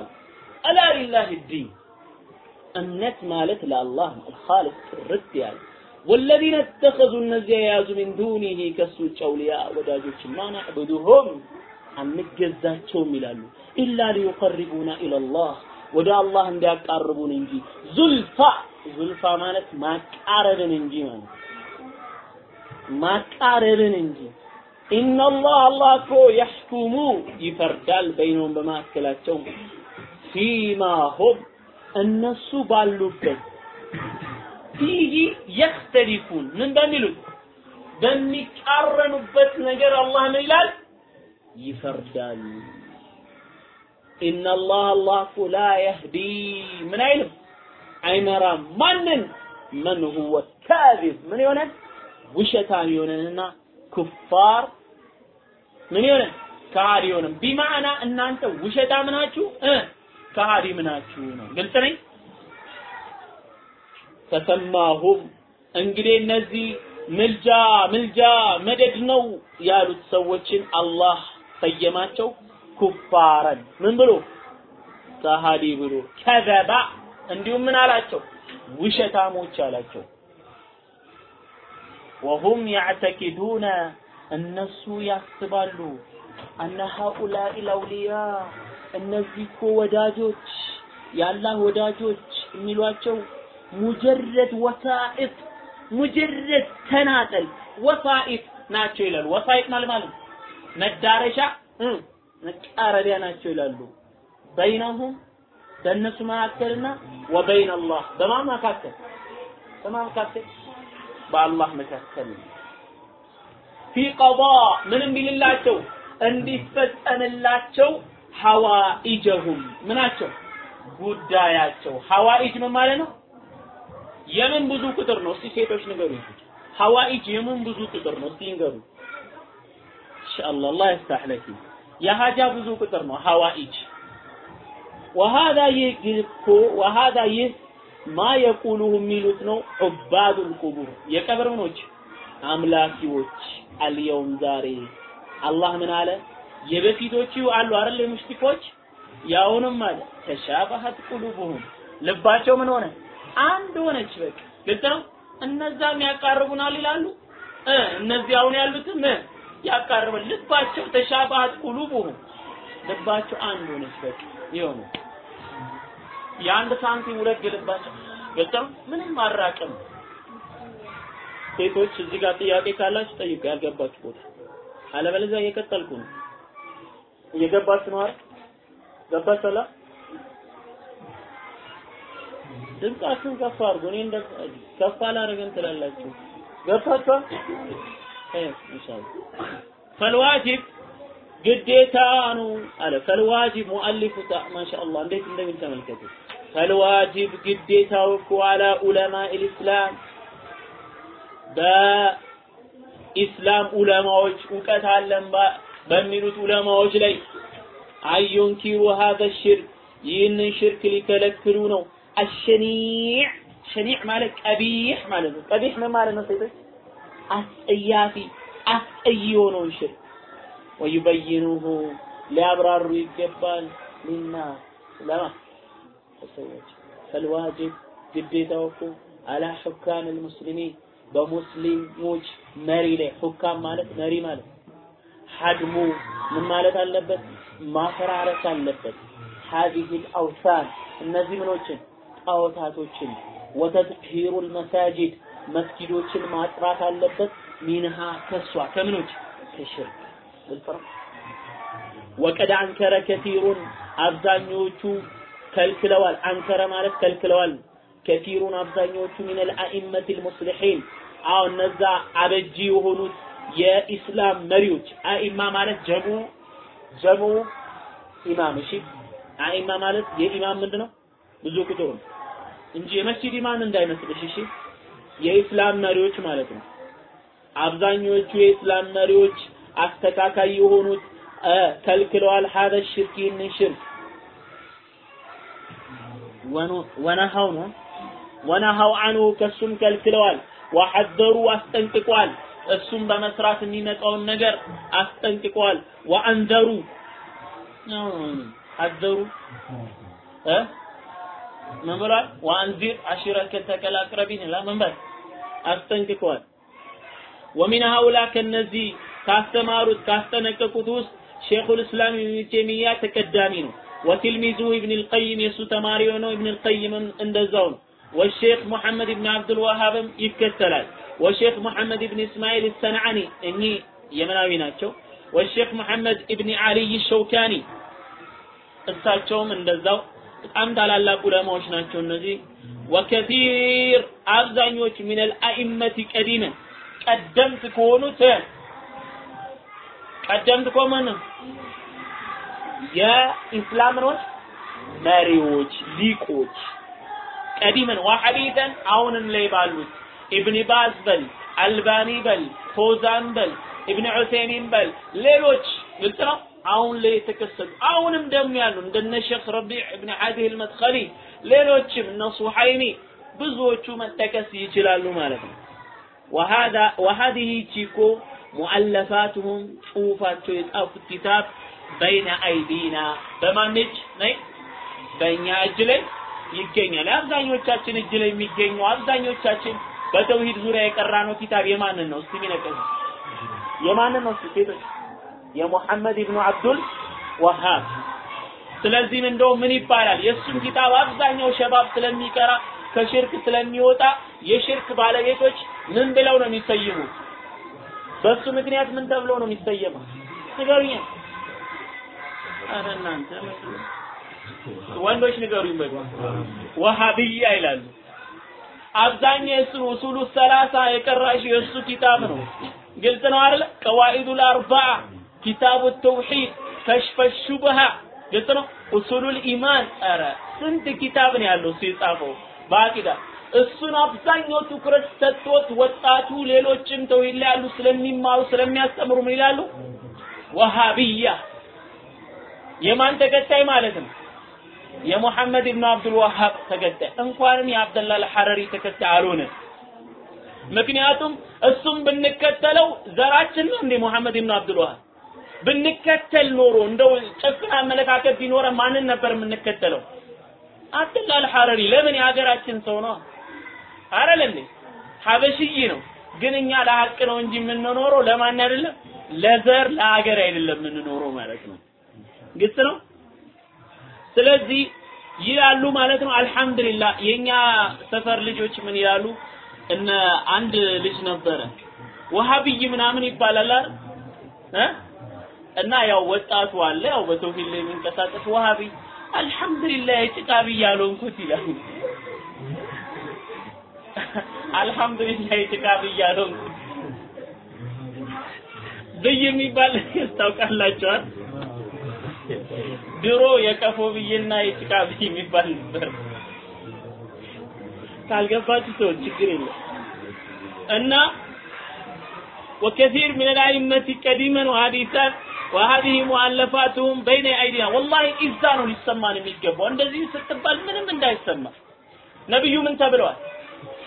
Speaker 2: ألا لله الدين. النت مالت لله الخالق الرد يعني. ወለዚነ እተኸዙ እነዚያ የያዙ ሚን ዱኒሂ ከሱ ውጭ አውሊያ ወዳጆችማ ናዕቡዱሁም አንገዛቸውም ይላሉ። ኢላ ሊዩቀርቡና ኢለላህ ወደ አላህ እንዲያቃርቡን እንጂ ዙልፋ ዙልፋ ማለት ማቃረብን እንጂ ማለት ማቃረብን እንጂ። ኢነላህ አላህ እኮ የሕኩሙ ይፈርዳል በይነውም በመካከላቸው ፊማ ሁም እነሱ ባሉበት ፊሂ የክተሊፉን ምን በሚሉት በሚቃረኑበት ነገር አላህ ምን ይላል? ይፈርዳል ኢነላህ አላህ እኮ ላ የህዲ ምን አይልም? አይመራም። ማንን? መን ሁወ ካዚብ ምን የሆነ? ውሸታም የሆነንና ኩፋር ምን የሆነ? ከሃዲ የሆነ ቢማዕና እናንተ ውሸታም ናችሁ? ከሃዲም ናችሁ ነው። ግልጽ ነኝ ተሰማሁም። እንግዲህ እነዚህ ምልጃ ምልጃ መደድ ነው ያሉት ሰዎችን አላህ ሰየማቸው። ኩፋረን ምን ብሎ? ከሃዲ ብሎ ከዘባ። እንዲሁም ምን አላቸው? ውሸታሞች አላቸው። ወሁም ያዕተቂዱነ እነሱ ያስባሉ አነ ሃኡላኢ ለውሊያ እነዚህ እኮ ወዳጆች የአላህ ወዳጆች የሚሏቸው ሙጀረድ ወሳኢጥ ሙጀረድ ተናጠል ወሳኢጥ ናቸው ይላሉ። ወሳኢጥ ማለት ማለት መዳረሻ መቃረቢያ ናቸው ይላሉ። በይነሁም በእነሱ መካከልና ወበይን አላህ በማን መካከል? በማን መካከል? በአላህ መካከል። ፊ ቀዳ ምንም ቢልላቸው? እንዲፈጸምላቸው ሐዋኢጀሁም። ምናቸው? ጉዳያቸው። ሐዋኢጅ ምን ማለት ነው? የምን ብዙ ቁጥር ነው? እስቲ ሴቶች ንገሩኝ። ሐዋኢጅ የምን ብዙ ቁጥር ነው? እስቲ ንገሩ። ኢንሻአላህ አላህ ይፍታህ ለኪ። የሀጃ ብዙ ቁጥር ነው ሐዋኢጅ። ወሃዳ ይህ ወሃዳ ይህ ማ የቁሉሁ የሚሉት ነው ዑባዱል ቁቡር የቀብር ምኖች አምላኪዎች አልየውም ዛሬ አላህ ምን አለ የበፊቶቹ አሉ አይደል ሙሽሪኮች ያውንም አለ ተሻባሀት ቁሉቡሁም ልባቸው ምን ሆነ አንድ ሆነች በቃ። ግልጽ ነው እነዛም ያቃርቡናል ይላሉ? እነዚህ አሁን ያሉትም ያቃርባል ልባቸው ተሻባሀት ቁሉቡሁም ልባቸው አንድ ሆነች በቃ። ይሆነ የአንድ ሳንቲም ሁለት ግልባቸው ግልጽ ነው ምንም አራቅም። ሴቶች እዚህ ጋር ጥያቄ ካላችሁ ጠይቁ ያልገባችሁ ቦታ። አለበለዚያ እየቀጠልኩ ነው። እየገባችሁ ነው አይደል? ገባች ድምጻችሁን ከፍ አድርጉ። እኔ እንደ ከፍ አላደርግም ትላላችሁ። ገብታችኋል እ ኢንሻአላህ። ፈልዋጅብ ግዴታ ነው አለ። ፈልዋጅብ ሙአሊፉ ማሻአላህ እንዴት እንደሚል ተመልከቱ። ፈልዋጅብ ግዴታው እኮ አላ ዑለማ ኢስላም በኢስላም ዑለማዎች እውቀት አለን በሚሉት ዑለማዎች ላይ አዩንኪሩ ሀዘ ሽርክ ይህንን ሽርክ ሊከለክሉ ነው። አሸኒዕ ሸኒዕ ማለት ቀቢሕ ማለት ነው። ቀቢሕ ምን ማለት ነው? ሴቶች አስጸያፊ አስጠይ የሆነውን ሽርክ ወዩበይኑሁ ሊያብራሩ ይገባል ሊና ለማ ሰዎች ፈልዋጅብ ግዴታው እኮ አላ ሑካም ልሙስሊሚን በሙስሊሞች መሪ ላይ ሑካም ማለት መሪ ማለት ሐድሙ ምን ማለት አለበት? ማፈራረስ አለበት። ሀዚህ አውሳን እነዚህ ምኖችን ጣዖታቶችን ወተጥሂሩ ልመሳጅድ መስጊዶችን ማጥራት አለበት። ሚንሃ ከሷ። ከምኖች ከሽርክ። ግልጽ ወቀድ አንከረ ከቲሩን አብዛኞቹ ከልክለዋል። አንከረ ማለት ከልክለዋል። ከቲሩን አብዛኞቹ ሚነል አኢመት ልሙስሊሒን አዎ እነዛ አበጂ የሆኑት የኢስላም መሪዎች። አኢማ ማለት ጀሙ ጀሙ ኢማም። እሺ አኢማ ማለት የኢማም ምንድነው ብዙ ቁጥሩ ነው እንጂ የመስጂድ ኢማም እንዳይመስልሽ እሺ? የኢስላም መሪዎች ማለት ነው። አብዛኞቹ የኢስላም መሪዎች አስተካካይ የሆኑት ከልክለዋል ሀደ ሽርክ ይህንን ሽርክ። ወነሃው ነው። ወነሃው አንሁ ከሱም ከልክለዋል ወሐዘሩ አስጠንቅቋል። እሱም በመስራት የሚመጣውን ነገር አስጠንቅቋል። ወአንዘሩ አዘሩ እ ምን ብሏል? ወአንዚር አሽረከ ተከል አቅረቢን ምን በል አስጠንቅቀዋል። ወሚን ሀውላ ከነዚህ ካስተማሩት ካስጠነቀቁት ውስጥ ሼኹል እስላም ኢብን ተይሚያ ተቀዳሚ ነው። ወቲልሚዙ ኢብን አልቀይም የሱ ተማሪ የሆነው ኢብን አልቀይምም እንደዛው ነው። ወሼክ ሙሐመድ ኢብን አብዱል ወሃብም ይከተላል። ወሼክ ሙሐመድ ኢብን እስማኤል ሰንዓኒ እኚህ የመናዊ ናቸው። ወሼክ ሙሐመድ ኢብን አልይ ሸውካኒ እሳቸውም እንደዛው በጣም ታላላቁ ለማዎች ናቸው እነዚህ። ወከቲር አብዛኞች ሚነል አኢመቲ ቀዲመን ቀደምት ከሆኑት ቀደምት ከሆኑ የኢስላምኖች መሪዎች ሊቆች ቀዲመን ወሐዲተን አሁንም ላይ ባሉት ኢብን ባዝ በል አልባኒ በል ፎዛን በል ኢብን ዑሰይሚን በል ሌሎች ግልጽ ነው? አሁን ላይ የተከሰቱ አሁንም ደግሞ ያሉ እንደነ ሼክ ረቢዕ ኢብን ሃዲ አልመድኸሊ ሌሎችም እነ ሱሐይሚ ብዙዎቹ መጠቀስ ይችላሉ ማለት ነው وهذه كتبهم مؤلفاتهم ጽሁፋቸው የጻፉት ኪታብ بين أيدينا በማን እጅ ነው በእኛ እጅ ላይ ይገኛል። የአብዛኞቻችን እጅ ላይ የሚገኘው አብዛኞቻችን በተውሂድ ዙሪያ የቀራነው ኪታብ የማንን ነው? እስቲ የማንን ነው? ሴቶች የሙሐመድ ኢብኑ አብዱል ወሃብ ስለዚህም እንደው ምን ይባላል የእሱን ኪታብ አብዛኛው ሸባብ ስለሚቀራ ከሽርክ ስለሚወጣ የሽርክ ባለቤቶች ምን ብለው ነው የሚሰይሙት? በሱ ምክንያት ምን ተብሎ ነው የሚሰየመው? ንገሩኝ። ኧረ እናንተ ወንዶች ንገሩኝ። በቃ ወሃብያ ይላሉ። አብዛኛው የእሱን ኡሱሉ ሰላሳ የቀራሽ የእሱ ኪታብ ነው። ግልጽ ነው አይደል? ቀዋኢዱል አርባዓ፣ ኪታቡ ተውሂድ፣ ከሽፈ ሹብሃ ግልጽ ነው። ኡሱሉል ኢማን ኧረ ስንት ኪታብ ነው ያለው እሱ የጻፈው በአቂዳ እሱን አብዛኛው ትኩረት ሰጥቶት ወጣቱ ሌሎችም ተውሂድ ላይ ያሉ ስለሚማሩ ስለሚያስተምሩ ምን ይላሉ? ወሃቢያ የማን ተከታይ ማለት ነው? የሙሐመድ ኢብኑ አብዱል ወሃብ ተከታይ እንኳንም የአብደላ አልሐረሪ ተከታይ አልሆነ። ምክንያቱም እሱም ብንከተለው ዘራችን ነው እንዴ ሙሐመድ ኢብኑ አብዱል ወሃብ ብንከተል ኖሮ እንደው ጭፍን አመለካከት ቢኖረ ማንን ነበር የምንከተለው? አብደላ አልሐረሪ ለምን የሀገራችን ሰው ነው እንዴ? ሀበሽይ ነው። ግን እኛ ለሀቅ ነው እንጂ የምንኖረው ለማን አይደለም፣ ለዘር ለሀገር አይደለም የምንኖረው ማለት ነው። ግልጽ ነው። ስለዚህ ይላሉ ማለት ነው። አልሐምዱሊላህ የኛ ሰፈር ልጆች ምን ይላሉ? እነ አንድ ልጅ ነበረ ወሃብይ ምናምን ይባላል አይደል እና ያው ወጣቱ አለ ያው በተውሂድ ላይ የሚንቀሳቀስ ወሃቢ አልሐምዱሊላህ የጭቃ ብዬ ይላል። አልሐምዱሊላህ የጭቃ ብዬ አልሆንኩት ብይ የሚባል ታውቃላችኋል? ድሮ የቀፎ ብዬና የጭቃ የሚባል ነበር። ካልገባችሁ ሰዎች ችግር የለም እና ወከሲር ምን አልአይመቲ ቀዲመን ወሐዲሳን وهذه مؤلفاتهم بين أيدينا والله إنسان ሊሰማን የሚገባው እንደዚህ ስትባል ምንም እንዳይሰማ ነብዩ ምን ተብለዋል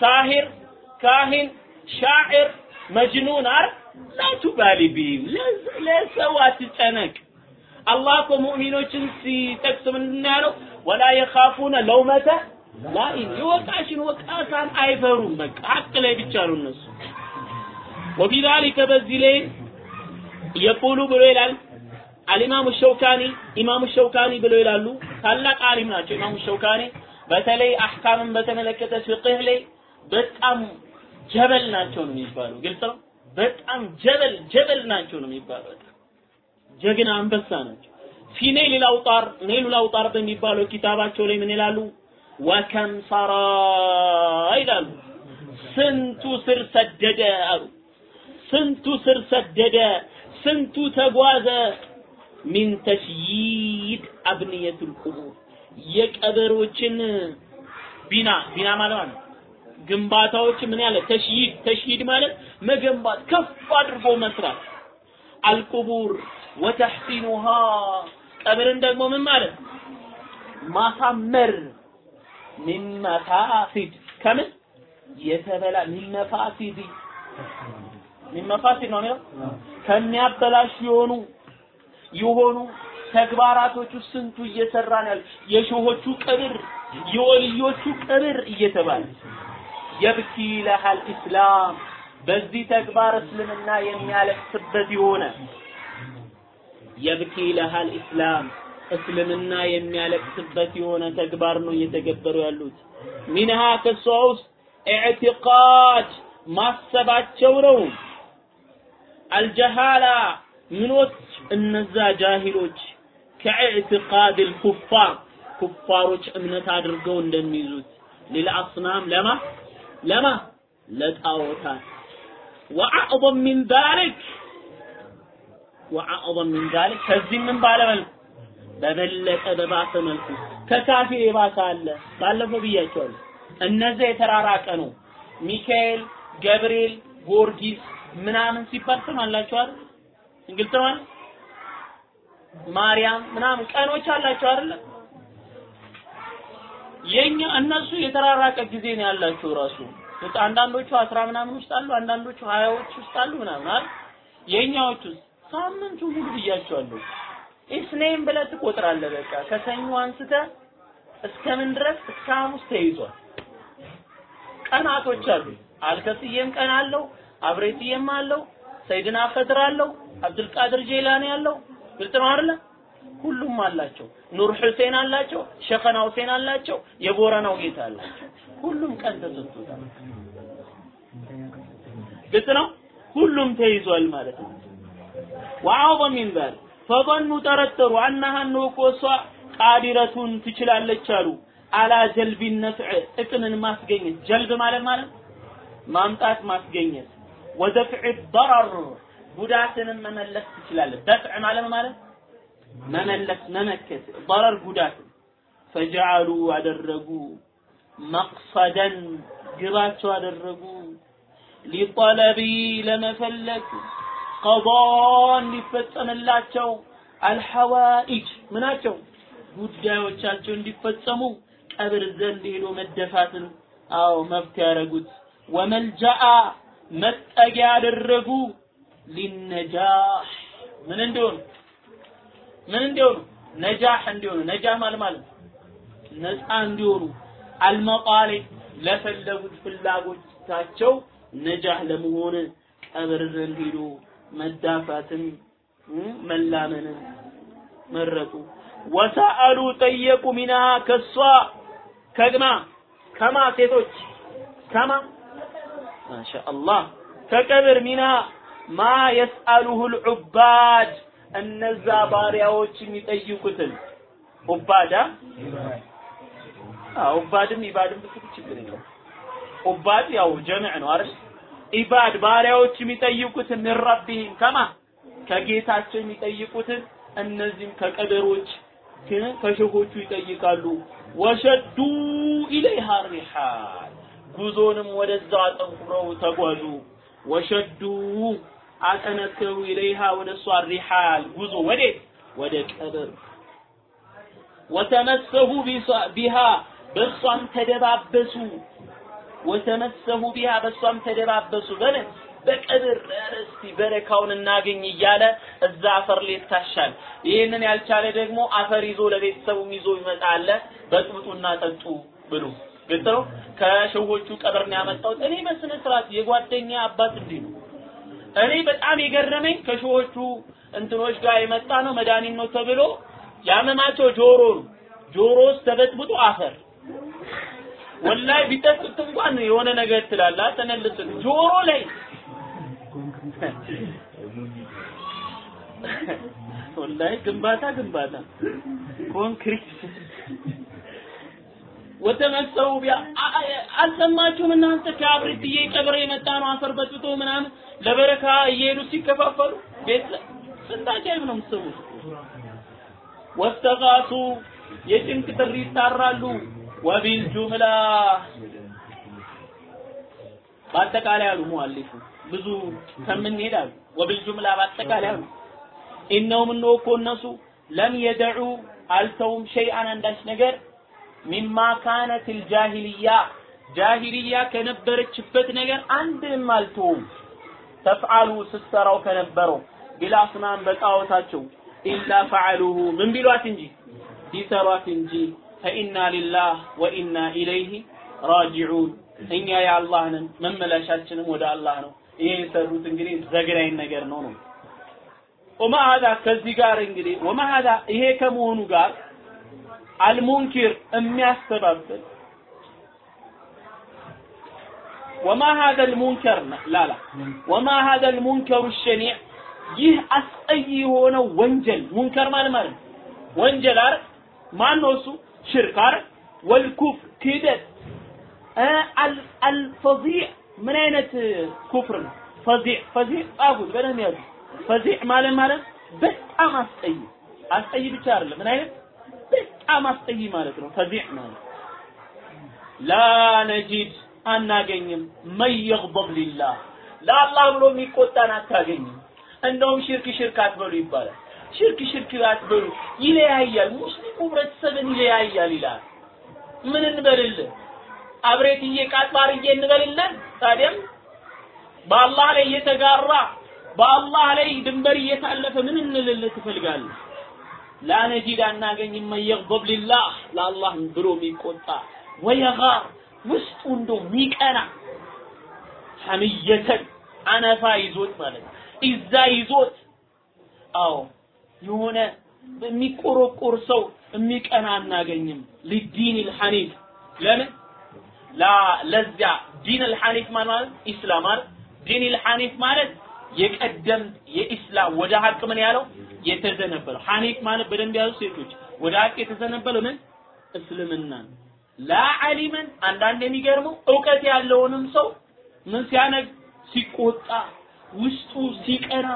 Speaker 2: ሳሂር ካሂን ሻዕር መጅኑን አር ላቱባሊ ቢም ለሰው አትጨነቅ አላህ እኮ ሙእሚኖችን ሲጠቅስ ምንድን ነው ያለው ወላ የኻፉነ ለውመተ ላኢም የወቃሽን ወቃሳን አይፈሩም በቃ ሀቅ ላይ ብቻ ነው እነሱ وفي ذلك በዚህ ላይ يقول ብሎ ይላል። الإمام ሸውካኒ ኢማሙ ሸውካኒ ብሎ ይላሉ። ታላቅ አሊም ናቸው ኢማሙ ሸውካኒ። በተለይ አህካምን በተመለከተ ፍቅህ ላይ በጣም جبل ናቸው ነው የሚባለው። ግልጽ ነው? በጣም جبل جبل ናቸው ነው በጣም ጀግና አንበሳ ናቸው። في نيل الأوطار الأوطار በሚባለው ኪታባቸው ላይ ምን ይላሉ? وكم سرى ይላሉ። ስንቱ ስር ሰደደ አሉ። ስንቱ ስር ሰደደ ስንቱ ተጓዘ? ሚን ተሽይድ አብንየቱል ቁቡር። የቀበሮችን ቢና ቢና ማለት ነው? ግንባታዎች ምን ያለ? ተሽይድ ተሽይድ ማለት መገንባት ከፍ አድርጎ መስራት። አልቁቡር ወተሕሲኑሃ። ቀብርን ደግሞ ምን ማለት? ማሳመር። ሚን መፋሲድ? ከምን? የተበላ ሚን መፋሲድ ሚን መፋሲድ ነው? የሚለው ከሚያበላሽ የሆኑ የሆኑ ተግባራቶች ስንቱ እየሰራ ነው ያለው? የሾሆቹ ቅብር የወልዮቹ ቅብር እየተባለ የብኪ ለሃል ኢስላም በዚህ ተግባር እስልምና የሚያለቅስበት የሆነ የብኪ ለሃል ኢስላም እስልምና የሚያለቅስበት የሆነ ተግባር ነው እየተገበሩ ያሉት። ሚንሃ ከሷ ኢዕቲቃድ ማሰባቸው ነው አልጀሃላ ምኖች እነዛ ጃሂሎች ከኢዕቲቃድ ልኩፋር ኩፋሮች እምነት አድርገው እንደሚይዙት። ሊልአስናም ለማ? ለማ? ለጣዖታት። ወአዕظም ሚን ዛሊክ ወአዕظም ሚን ዛሊክ። ከዚህ ምን ባለ መልኩ? በበለጠ በባሰ መልኩ። ከካፊር የባሰ አለ። ባለፈው ብያቸዋለሁ። እነዚያ የተራራቀ ነው። ሚካኤል ገብርኤል ጊዮርጊስ ምናምን ሲባል ትሰማላችሁ አይደል? ግልጽ ነው ማርያም ምናምን ቀኖች አላቸው አይደል? የኛ እነሱ የተራራቀ ጊዜ ነው ያላቸው ራሱ። አንዳንዶቹ አስራ ምናምን ውስጥ አሉ አንዳንዶቹ ሀያዎች ውስጥ አሉ ምናምን አይደል? የኛዎቹ ሳምንቱ ሙሉ ብያቸዋለሁ። ኢስኔም ብለህ ትቆጥራለህ በቃ። ከሰኞ አንስተ እስከምን ድረስ? እስከ ሐሙስ ተይዟል። ቀናቶች አሉ። አልከስዬም ቀን አለው፣ አብሬትዬም አለው፣ ሰይድና ፈድር አለው፣ አብዱልቃድር ጄላኒ አለው። ግልጽ ነው አይደለ? ሁሉም አላቸው። ኑር ሁሴን አላቸው፣ ሸኸና ሁሴን አላቸው፣ የቦረናው ጌታ አላቸው። ሁሉም ቀን ተሰጥቶታል። ግልጽ ነው። ሁሉም ተይዟል ማለት ነው። ወአውበ ሚን ዛሊክ ፈظኑ ጠረጠሩ አናሃ ነው ቃዲረቱን ትችላለች አሉ አላ ጀልቢ ነፍዕ ጥቅምን ማስገኘት ጀልብ ማለት ማለት ማምጣት ማስገኘት ወደፍዕ ضረር ጉዳትን መመለስ ትችላለህ። ደፍዕ ማለት ማለት? መመለስ መመከት፣ ضረር ጉዳት። ፈጀዓሉ አደረጉ መቅሰደን ግባቸው አደረጉ ሊጠለቢ ለመፈለግ ቀዷ እንዲፈጸምላቸው አልሐዋኢጅ ምናቸው? ጉዳዮቻቸው እንዲፈጸሙ ቀብር ዘንድ ሄዶ መደፋትን አዎ መብት ያደረጉት። ወመልጃአ መጠጊያ ያደረጉ ሊነጃህ። ምን እንዲሆኑ? ምን እንዲሆኑ? ነጃህ እንዲሆኑ። ነጃህ ማለት ማለት ነፃ እንዲሆኑ። አልመጣሌ ለፈለጉት ፍላጎታቸው ነጃህ ለመሆን ቀብር ዘንድ መዳፋትን መላመንን መረጡ። ወሰአሉ ጠየቁ ሚና ከሷ ከግማ ከማ ሴቶች ከማ ማሻአላህ ከቀብር ሚና ማ የስአሉሁ ልዑባድ እነዛ ባሪያዎች የሚጠይቁትን ዑባዳ ዑባድም ኢባድም ብትል ችግር የለም። ዑባድ ያው ጀምዕ ነው አይደል? ኢባድ ባሪያዎች የሚጠይቁትን ምን ረቢህም ከማ ከጌታቸው የሚጠይቁትን እነዚህም ከቀደሮች ግን ከሸሆቹ ይጠይቃሉ። ወሸዱ ኢለይሃ ሪሓል ጉዞንም ወደዛው አጠንኩረው ተጓዙ። ወሸዱ አጠነከሩ ኢለይሃ ወደ እሷ ሪሓል ጉዞ ወዴት? ወደ ቀብር ወተመሰሁ ቢሃ በእሷም ተደባበሱ። ወተመሰሁ ቢሃ በእሷም ተደባበሱ በምን በቀብር እስቲ በረካውን እናገኝ እያለ እዛ አፈር ላይ ይታሻል። ይህንን ያልቻለ ደግሞ አፈር ይዞ ለቤተሰቡም ይዞ ይመጣል። በጥብጡና ጠጡ ብሉ ግልጽ ነው። ከሸዎቹ ቀብር ነው ያመጣሁት። እኔ በስነ ስርዓት የጓደኛ አባት እንዲህ ነው። እኔ በጣም የገረመኝ ከሸዎቹ እንትኖች ጋር የመጣ ነው መድኃኒት ነው ተብሎ ያመማቸው ጆሮ ነው። ጆሮ ውስጥ ተበጥብጦ አፈር ወላይ ቢጠጡት እንኳን የሆነ ነገር ትላላ ተመልስ ጆሮ ላይ ወላይ ግንባታ ግንባታ ኮንክሪት ወተመሰው አልሰማችሁም እናንተ? ከአብሪትዬ ቀብር የመጣ ነው አፈር በጥብጦ ምናምን ለበረካ እየሄዱ ሲከፋፈሉ ቤት አጃይብ ነው የምትሰሙት? ወስተጋቱ የጭንቅ ጥሪ ይጣራሉ። ወቢል ጁምላ በአጠቃላይ አሉ ሙአሊፉ ብዙ ከምንሄድ አሉ። ወቢል ጁምላ በአጠቃላይ አሉ። ኢነውም እነሆ እኮ እነሱ ለም የደዑ አልተውም ሸይአን አንዳች ነገር ሚማ ካነት ልጃሂልያ ጃሂልያ ከነበረችበት ነገር አንድም አልተውም። ተፍዓሉ ስትሰራው ከነበረው ቢላስናም በጣዖታቸው ኢላ ፈዓሉሁ ምን ቢሏት እንጂ? ቢሰሯት እንጂ ፈኢና ሊላህ ወኢና ኢለይህ ራጂዑን እኛ የአላህ ነን መመለሻችንም ወደ አላህ ነው። ይሄ የሰሩት እንግዲህ ዘግናኝ ነገር ነው ነው። ወማ ከዚህ ጋር እንግዲህ ወማ ይሄ ከመሆኑ ጋር አልሙንኪር የሚያስተባብል። ወማ ሀዛ አልሙንከር ላላ። ወማ ሀዛ አልሙንከሩ ሸኒዕ። ይህ አስጠይ የሆነው ወንጀል። ሙንከር ማለት ማለት ወንጀል አይደል? ማን ነው እሱ? ሽርክ አይደል? ወልኩፍር ክህደት አልፈዚዕ ምን አይነት ኩፍር ነው? ፈዚዕ ፈዚዕ ጻፉት በደንብ ያዙ። ፈዚዕ ማለት ማለት በጣም አስጠይ። አስጠይ ብቻ አይደለም። ምን አይነት በጣም አስጠይ ማለት ነው። ፈዚዕ ማለት ላ ነጂድ አናገኝም። መን የግضብ ሊላህ ለአላህ ብሎ የሚቆጣን አታገኝም። እንደውም ሽርክ ሽርክ አትበሉ ይባላል። ሽርክ ሽርክ አትበሉ ይለያያል። ሙስሊሙ ህብረተሰብን ይለያያል ይላል። ምን እንበልልህ አብሬትዬ ቃጥባርዬ እንበልለን ታዲያም በአላህ ላይ እየተጋራ በአላህ ላይ ድንበር እየታለፈ ምን እንልልህ ትፈልጋለህ ላነጂድ አናገኝም መን የግضብ ሊላህ ለአላህ ብሎ የሚቆጣ ወየጋር ውስጡ እንዶ ሚቀና ሐምየተን አነፋ ይዞት ማለት ነው። ኢዛ ይዞት አዎ የሆነ የሚቆረቆር ሰው የሚቀና አናገኝም። ሊዲን ልሐኒፍ ለምን? ለዚያ ዲን ልሐኒፍ ማለት ኢስላም ማለት ዲን ልሐኒፍ ማለት የቀደም የኢስላም ወደ ሀቅ ምን ያለው? የተዘነበለው። ሐኒፍ ማለት በደንብ ያዙ ሴቶች። ወደ ሀቅ የተዘነበለው ምን? እስልምና ላ ዓሊመን አንዳንድ የሚገርመው እውቀት ያለውንም ሰው ምን ሲያነግ ሲቆጣ ውስጡ ሲቀና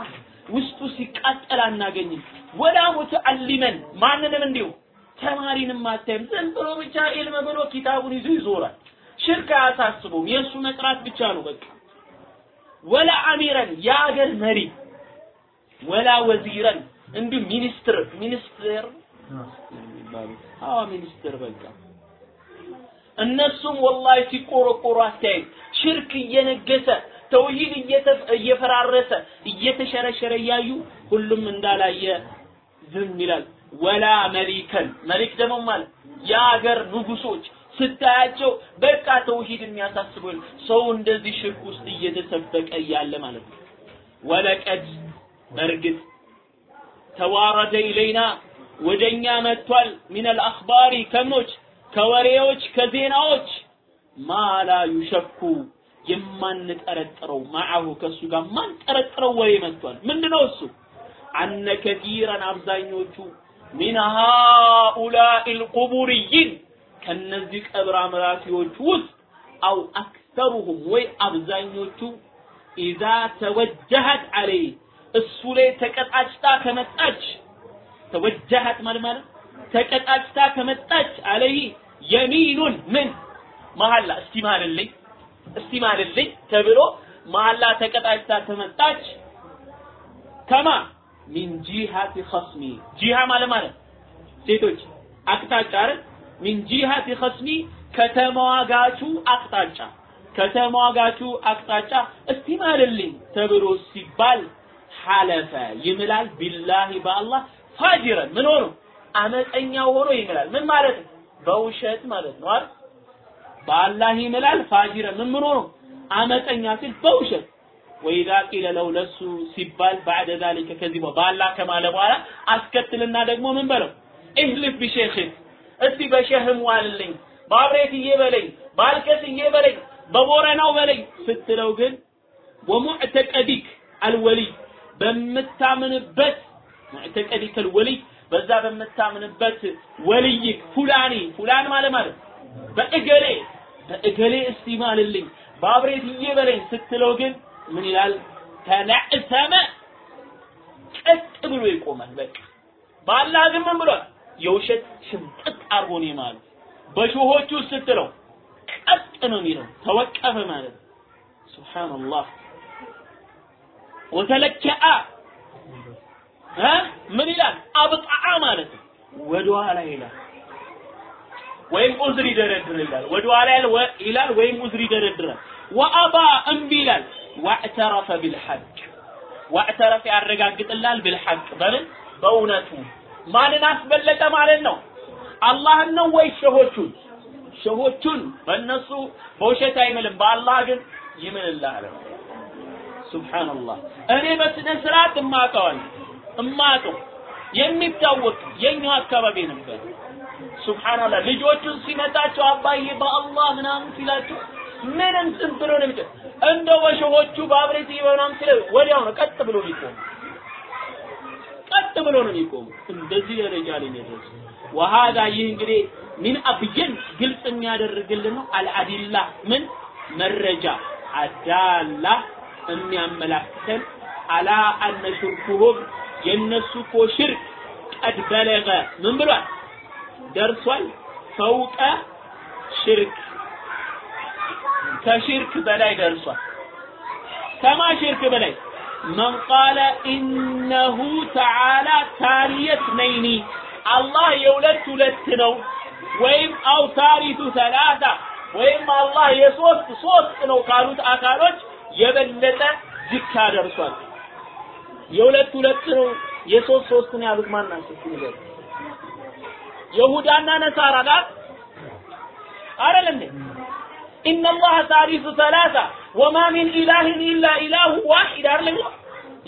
Speaker 2: ውስጡ ሲቃጠል አናገኝም። ወላ ሙተዓሊመን ማንንም እንዲሁ ተማሪንም አታይም። ዝም ብሎ ብቻ ኢልም ብሎ ኪታቡን ይዞ ይዞራል። ሽርክ አያሳስበውም። የእሱ መቅራት ብቻ ነው በቃ ወላ አሚረን የአገር መሪ ወላ ወዚረን እንዲሁ ሚኒስትር ሚኒስትር አዎ ሚኒስትር በቃ። እነሱም ወላሂ ሲቆረቆሩ አስተያየት ሽርክ እየነገሰ ተውሂድ እየፈራረሰ እየተሸረሸረ እያዩ ሁሉም እንዳላየ ዝም ይላል። ወላ መሊከን መሊክ ደግሞ ማለት የአገር ንጉሶች ስታያቸው በቃ ተውሂድ የሚያሳስበው ሰው እንደዚህ ሽርክ ውስጥ እየተሰበቀ እያለ ማለት ነው። ወለቀድ በእርግጥ ተዋረደ ኢለይና ወደኛ መጥቷል። ሚነል አኽባሪ ከምኖች ከወሬዎች ከዜናዎች ማላ ዩሸኩ የማንጠረጥረው ማዐሁ ከእሱ ጋር ማንጠረጥረው ወሬ መጥቷል። ምንድነው እሱ? አነ ከቲረን አብዛኞቹ ሚን ሃኡላኢ ልቁቡርይን ከነዚህ ቀብር አምራቲዎች ውስጥ አው አክተሩሁም ወይ አብዛኞቹ ኢዛ ተወጀሀት አለይ እሱ ላይ ተቀጣጭታ ከመጣች ተወጀሀት ማለት ተቀጣጭታ ከመጣች አለይ የሚኑን ምን መሐላ እስቲ ማልልኝ እስቲ ማልልኝ ተብሎ መሐላ ተቀጣጭታ ከመጣች ከማ? ሚን ጂሃቲ ኸስሚ። ጂሃ ማለት ማለት ሴቶች አቅጣጫ አይደል من جهة خصمه ከተሟጋቹ አቅጣጫ። ከተሟጋቹ አቅጣጫ እስቲ ማልልኝ ተብሎ ሲባል ሐለፈ ይምላል። بالله በአላህ فاجرا ምን ሆኖ? አመፀኛ ሆኖ ይምላል። ምን ማለት ነው? በውሸት ማለት ነው አይደል? በአላህ ይምላል። فاجرا ምን ምን ሆኖ? አመፀኛ ሲል በውሸት። وإذا قيل له ለሱ ሲባል بعد ذلك ከዚህ በአላህ ከማለ በኋላ አስከትልና ደግሞ ምን በለው? እህልፍ ቢሼኽህ እስቲ በሸህም ዋልልኝ በአብሬትዬ በለኝ በአልከስዬ በለኝ በቦረናው በለኝ ስትለው ግን ወሙዕተቀዲክ አልወሊይ በምታምንበት ሙዕተቀዲክ አልወሊይ በዛ በምታምንበት ወልይክ ፉላኒ ፉላን ማለት ማለት በእገሌ በእገሌ እስቲ ማልልኝ በአብሬትዬ በለኝ ስትለው ግን ምን ይላል? ተነዕሰመ ቀጥ ብሎ ይቆማል። በቃ በአላህ ግን ምን ብሏል የውሸት ሽምጥጥ አርጎ ነው የማለው በሾሆቹ ስትለው ቀጥ ነው የሚለው ተወቀፈ ማለት ሱብሃንአላህ። ወተለከአ ምን ይላል? አብጣዓ ማለት ነው። ወደኋላ ይላል። ወይም ዑዝር ይደረድራል ወደኋላ ይላል ወይም ዑዝር ይደረድራል። ወአባ እምቢ ይላል። ዋዕተረፈ ቢልሐቅ። ዋዕተረፈ ያረጋግጥላል ቢልሐቅ። በምን? በእውነቱ ማንን አስበለጠ ማለት ነው? አላህን ነው ወይ ሸሆቹን? ሸሆቹን በእነሱ በውሸት አይምልም በአላህ ግን ይምልልሃል ሱብሃንአላህ። እኔ በስነ ስርዓት እማቀዋል እማቀው። የሚታወቅ የኛው አካባቢ ነበር። ሱብሃንአላህ። ልጆቹን ሲመጣቸው አባዬ በአላህ ምናምን ሲላቸው ምንም ዝም ብሎ ነው እንደው በሸሆቹ በአብሬት ይሆናም ስለ ወዲያው ነው ቀጥ ብሎ ሊቆም ቀጥ ብሎ ነው የሚቆሙ እንደዚህ ደረጃ ላይ የሚደርሱ። ወሃዳ ይህ እንግዲህ ሚን አብየን ግልጽ የሚያደርግልን ነው። አልአዲላ ምን? መረጃ አዳላ የሚያመላክተን አላ አነ ሽርኩሁም የነሱ እኮ ሽርክ ቀድ በለገ ምን ብሏል? ደርሷል። ፈውቀ ሽርክ ከሽርክ በላይ ደርሷል። ከማ ሽርክ በላይ መን ቃለ ኢነሁ ተዓላ ታሪየት ነይኒ አላህ የሁለት ሁለት ነው. ወይም አው ታሪቱ ሰላሳ ወይም አላህ የሶስት ሶስት ነው ካሉት አካሎች የበለጠ ዝካ ደርሷል የሁለት ሁለት ነው። የሶስት ሶስት ነው ያሉት ማን ናቸው? ይሁዳና ነሳራ ጋር አይደል እንዴ? ኢነ አላህ ሳሊሱ ሰላሳ ወማ ሚን ኢላህን ኢላ ኢላሁ ዋሂድ አይደል?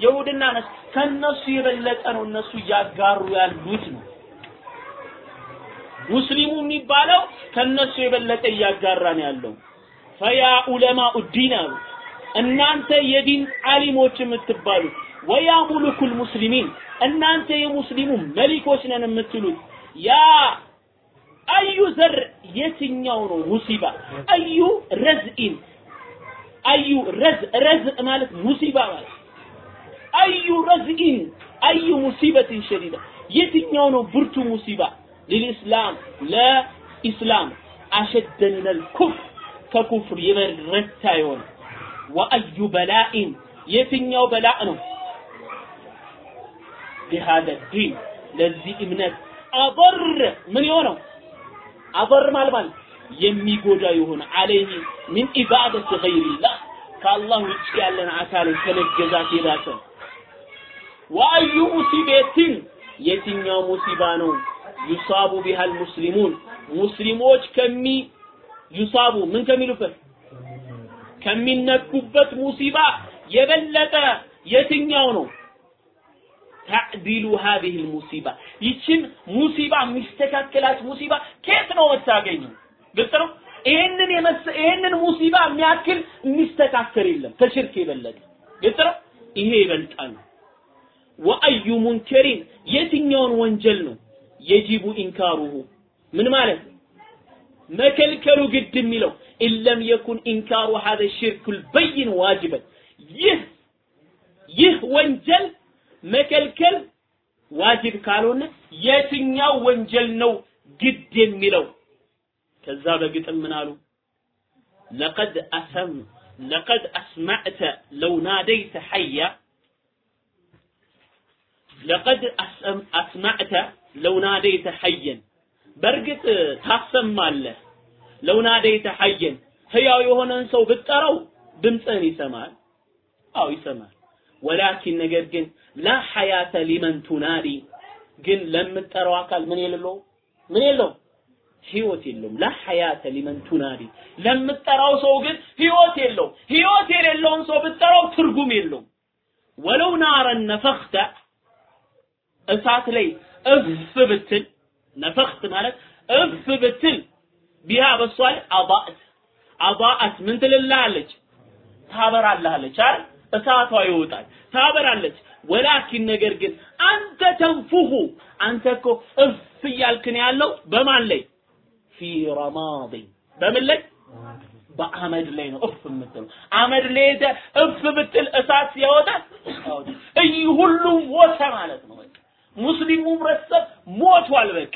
Speaker 2: ይሁድና ነስ ከነሱ የበለጠ ነው እነሱ እያጋሩ ያሉት ነው። ሙስሊሙ የሚባለው ከነሱ የበለጠ እያጋራ ነው ያለው። فيا علماء الدين አሉ እናንተ የዲን አሊሞች የምትባሉት ويا ملوك المسلمين እናንተ የሙስሊሙ መሊኮች ነን የምትሉት ያ አዩ ዘር የትኛው ነው مصيبة أي رزء أي رزء رزء ማለት مصيبة ማለት። أي رزء أي مصيبة شديدة። የትኛው ነው ብርቱ مصيبة? ለልእስላም ለኢስላም። አሸደ ሚነል ከኩፍር የበረታ የሆነ ወአዩ በላኢን የትኛው በላ ነው? ቢሃደ ዲን ለዚህ እምነት አበር። ምን የሆነው? አበር ማለት የሚጎዳ የሆነ አለይህ ምን ኢባደት ገይሪላህ ከአላህ ውጭ ያለን አካልን ከመገዛት የባሰ። ወአዩ ሙሲቤትን የትኛው ሙሲባ ነው? ዩሳቡ ቢሃል ሙስሊሙን ሙስሊሞች ከሚ ዩሳቡ ምን ከሚሉበት? ከሚነኩበት ሙሲባ የበለጠ የትኛው ነው? ተዕዲሉ ሀዚህ ሙሲባ ይችን ሙሲባ የሚስተካከላት ሙሲባ ከየት ነው የምታገኘው? ግልጽ ነው። ይሄንን የመሰ ይሄንን ሙሲባ የሚያክል የሚስተካከል የለም ከሽርክ የበለጠ ግልጽ ነው። ይሄ ይበልጣል። وأي منكر የትኛውን ወንጀል ነው يجب إنكاره ምን ማለት ነው? መከልከሉ ግድ የሚለው إن لم يكن إنكار هذا الشرك البين واجبا ይህ ይህ ወንጀል መከልከል ዋጅብ ካልሆነ የትኛው ወንጀል ነው ግድ የሚለው? ከዛ በግጥም ምን አሉ? ለቀድ አሰም ለቀድ አስማዕተ ለው ናደይተ ሐያ ለቀድ አስማዕተ ለው ናደይተ ሐየን በእርግጥ ታሰማለህ። ለው ናደይተ ሐየን ህያው የሆነን ሰው ብትጠራው ድምፅህን ይሰማል። አዎ ይሰማል። ወላኪን ነገር ግን ላ ሐያተ ሊመን ቱናዲ ግን ለምትጠራው አካል ምን የሌለው ምን የለው ህይወት የለውም። ላ ሐያተ ሊመን ቱናዲ ለምትጠራው ሰው ግን ህይወት የለው። ህይወት የሌለውን ሰው ብትጠራው ትርጉም የለውም። ወለው ናረን ነፈኽተ እሳት ላይ እፍ ብትል ነፈኽት ማለት እፍ ብትል ቢሃ በሷ ላይ አባእት ምን ትልልሃለች? ታበራልሃለች አይደል? እሳቷ ይወጣል፣ ታበራለች። ወላኪን ነገር ግን አንተ ተንፉሁ አንተ እኮ እፍ እያልክ ያለው በማን ላይ? ፊ ረማዲ በምን ላይ? በአመድ ላይ ነው እፍ የምትለው። አመድ ላይ ሄደህ እፍ ብትል እሳት ሲያወጣ እይ ሁሉም ሞተ ማለት ነው። በቃ ሙስሊሙ ህብረተሰብ ሞቷል። በቃ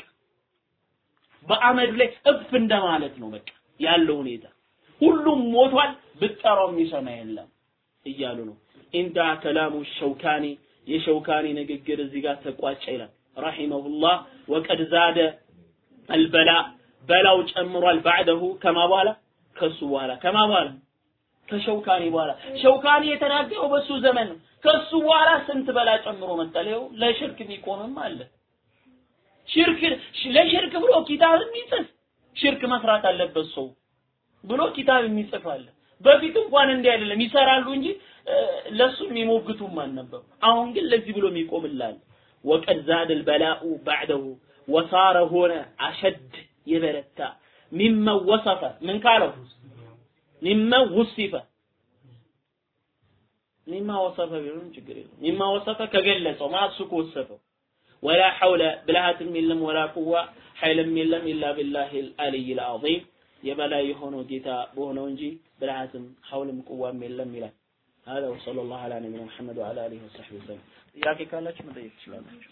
Speaker 2: በአመድ ላይ እፍ እንደማለት ነው። በቃ ያለው ሁኔታ ሁሉም ሞቷል። ብትጠራው የሚሰማ የለም እያሉ ነው። ኢንዳ ከላሙ ሸውካኒ የሸውካኒ ንግግር እዚህ ጋር ተቋጨ ይላል ረሂመሁላህ። ወቀድ ዛደ አልበላ በላው ጨምሯል ባዕደሁ ከማ በኋላ ከሱ በኋላ ከማ በኋላ ከሸውካኒ በኋላ ሸውካኒ የተናገረው በሱ ዘመን ነው። ከሱ በኋላ ስንት በላ ጨምሮ መጣል። ለሽርክ የሚቆምም አለ። ሽርክ ለሽርክ ብሎ ኪታብ የሚጽፍ ሽርክ መስራት አለበት ሰው ብሎ ኪታብ የሚጽፍ አለ። በፊት እንኳን እንዲህ አይደለም ይሰራሉ እንጂ ለሱ የሚሞግቱም አልነበሩ። አሁን ግን ለዚህ ብሎ የሚቆምላል። ወቀድ ዛደል በላኡ ባዕደሁ ወሳረ ሆነ አሸድ የበረታ ሚመ ወሰፈ ምን ካለው ሚመ ውሲፈ ሚማ ወሰፈ ቢሆንም ችግር የለም። ሚማ ወሰፈ ከገለጸው ማለት እሱ ከወሰፈው ወላ ሐውለ ብልሃትም የለም ወላ ቁዋ ኃይልም የለም ኢላ ቢላሂ አልአሊይ አልዓዚም የበላይ የሆነው ጌታ በሆነው እንጂ ብልሃትም ሐውልም ቁዋም የለም ይላል። هذا وصلى الله على نبينا محمد وعلى اله وصحبه وسلم ጥያቄ ካላችሁ መጠየቅ ትችላላችሁ።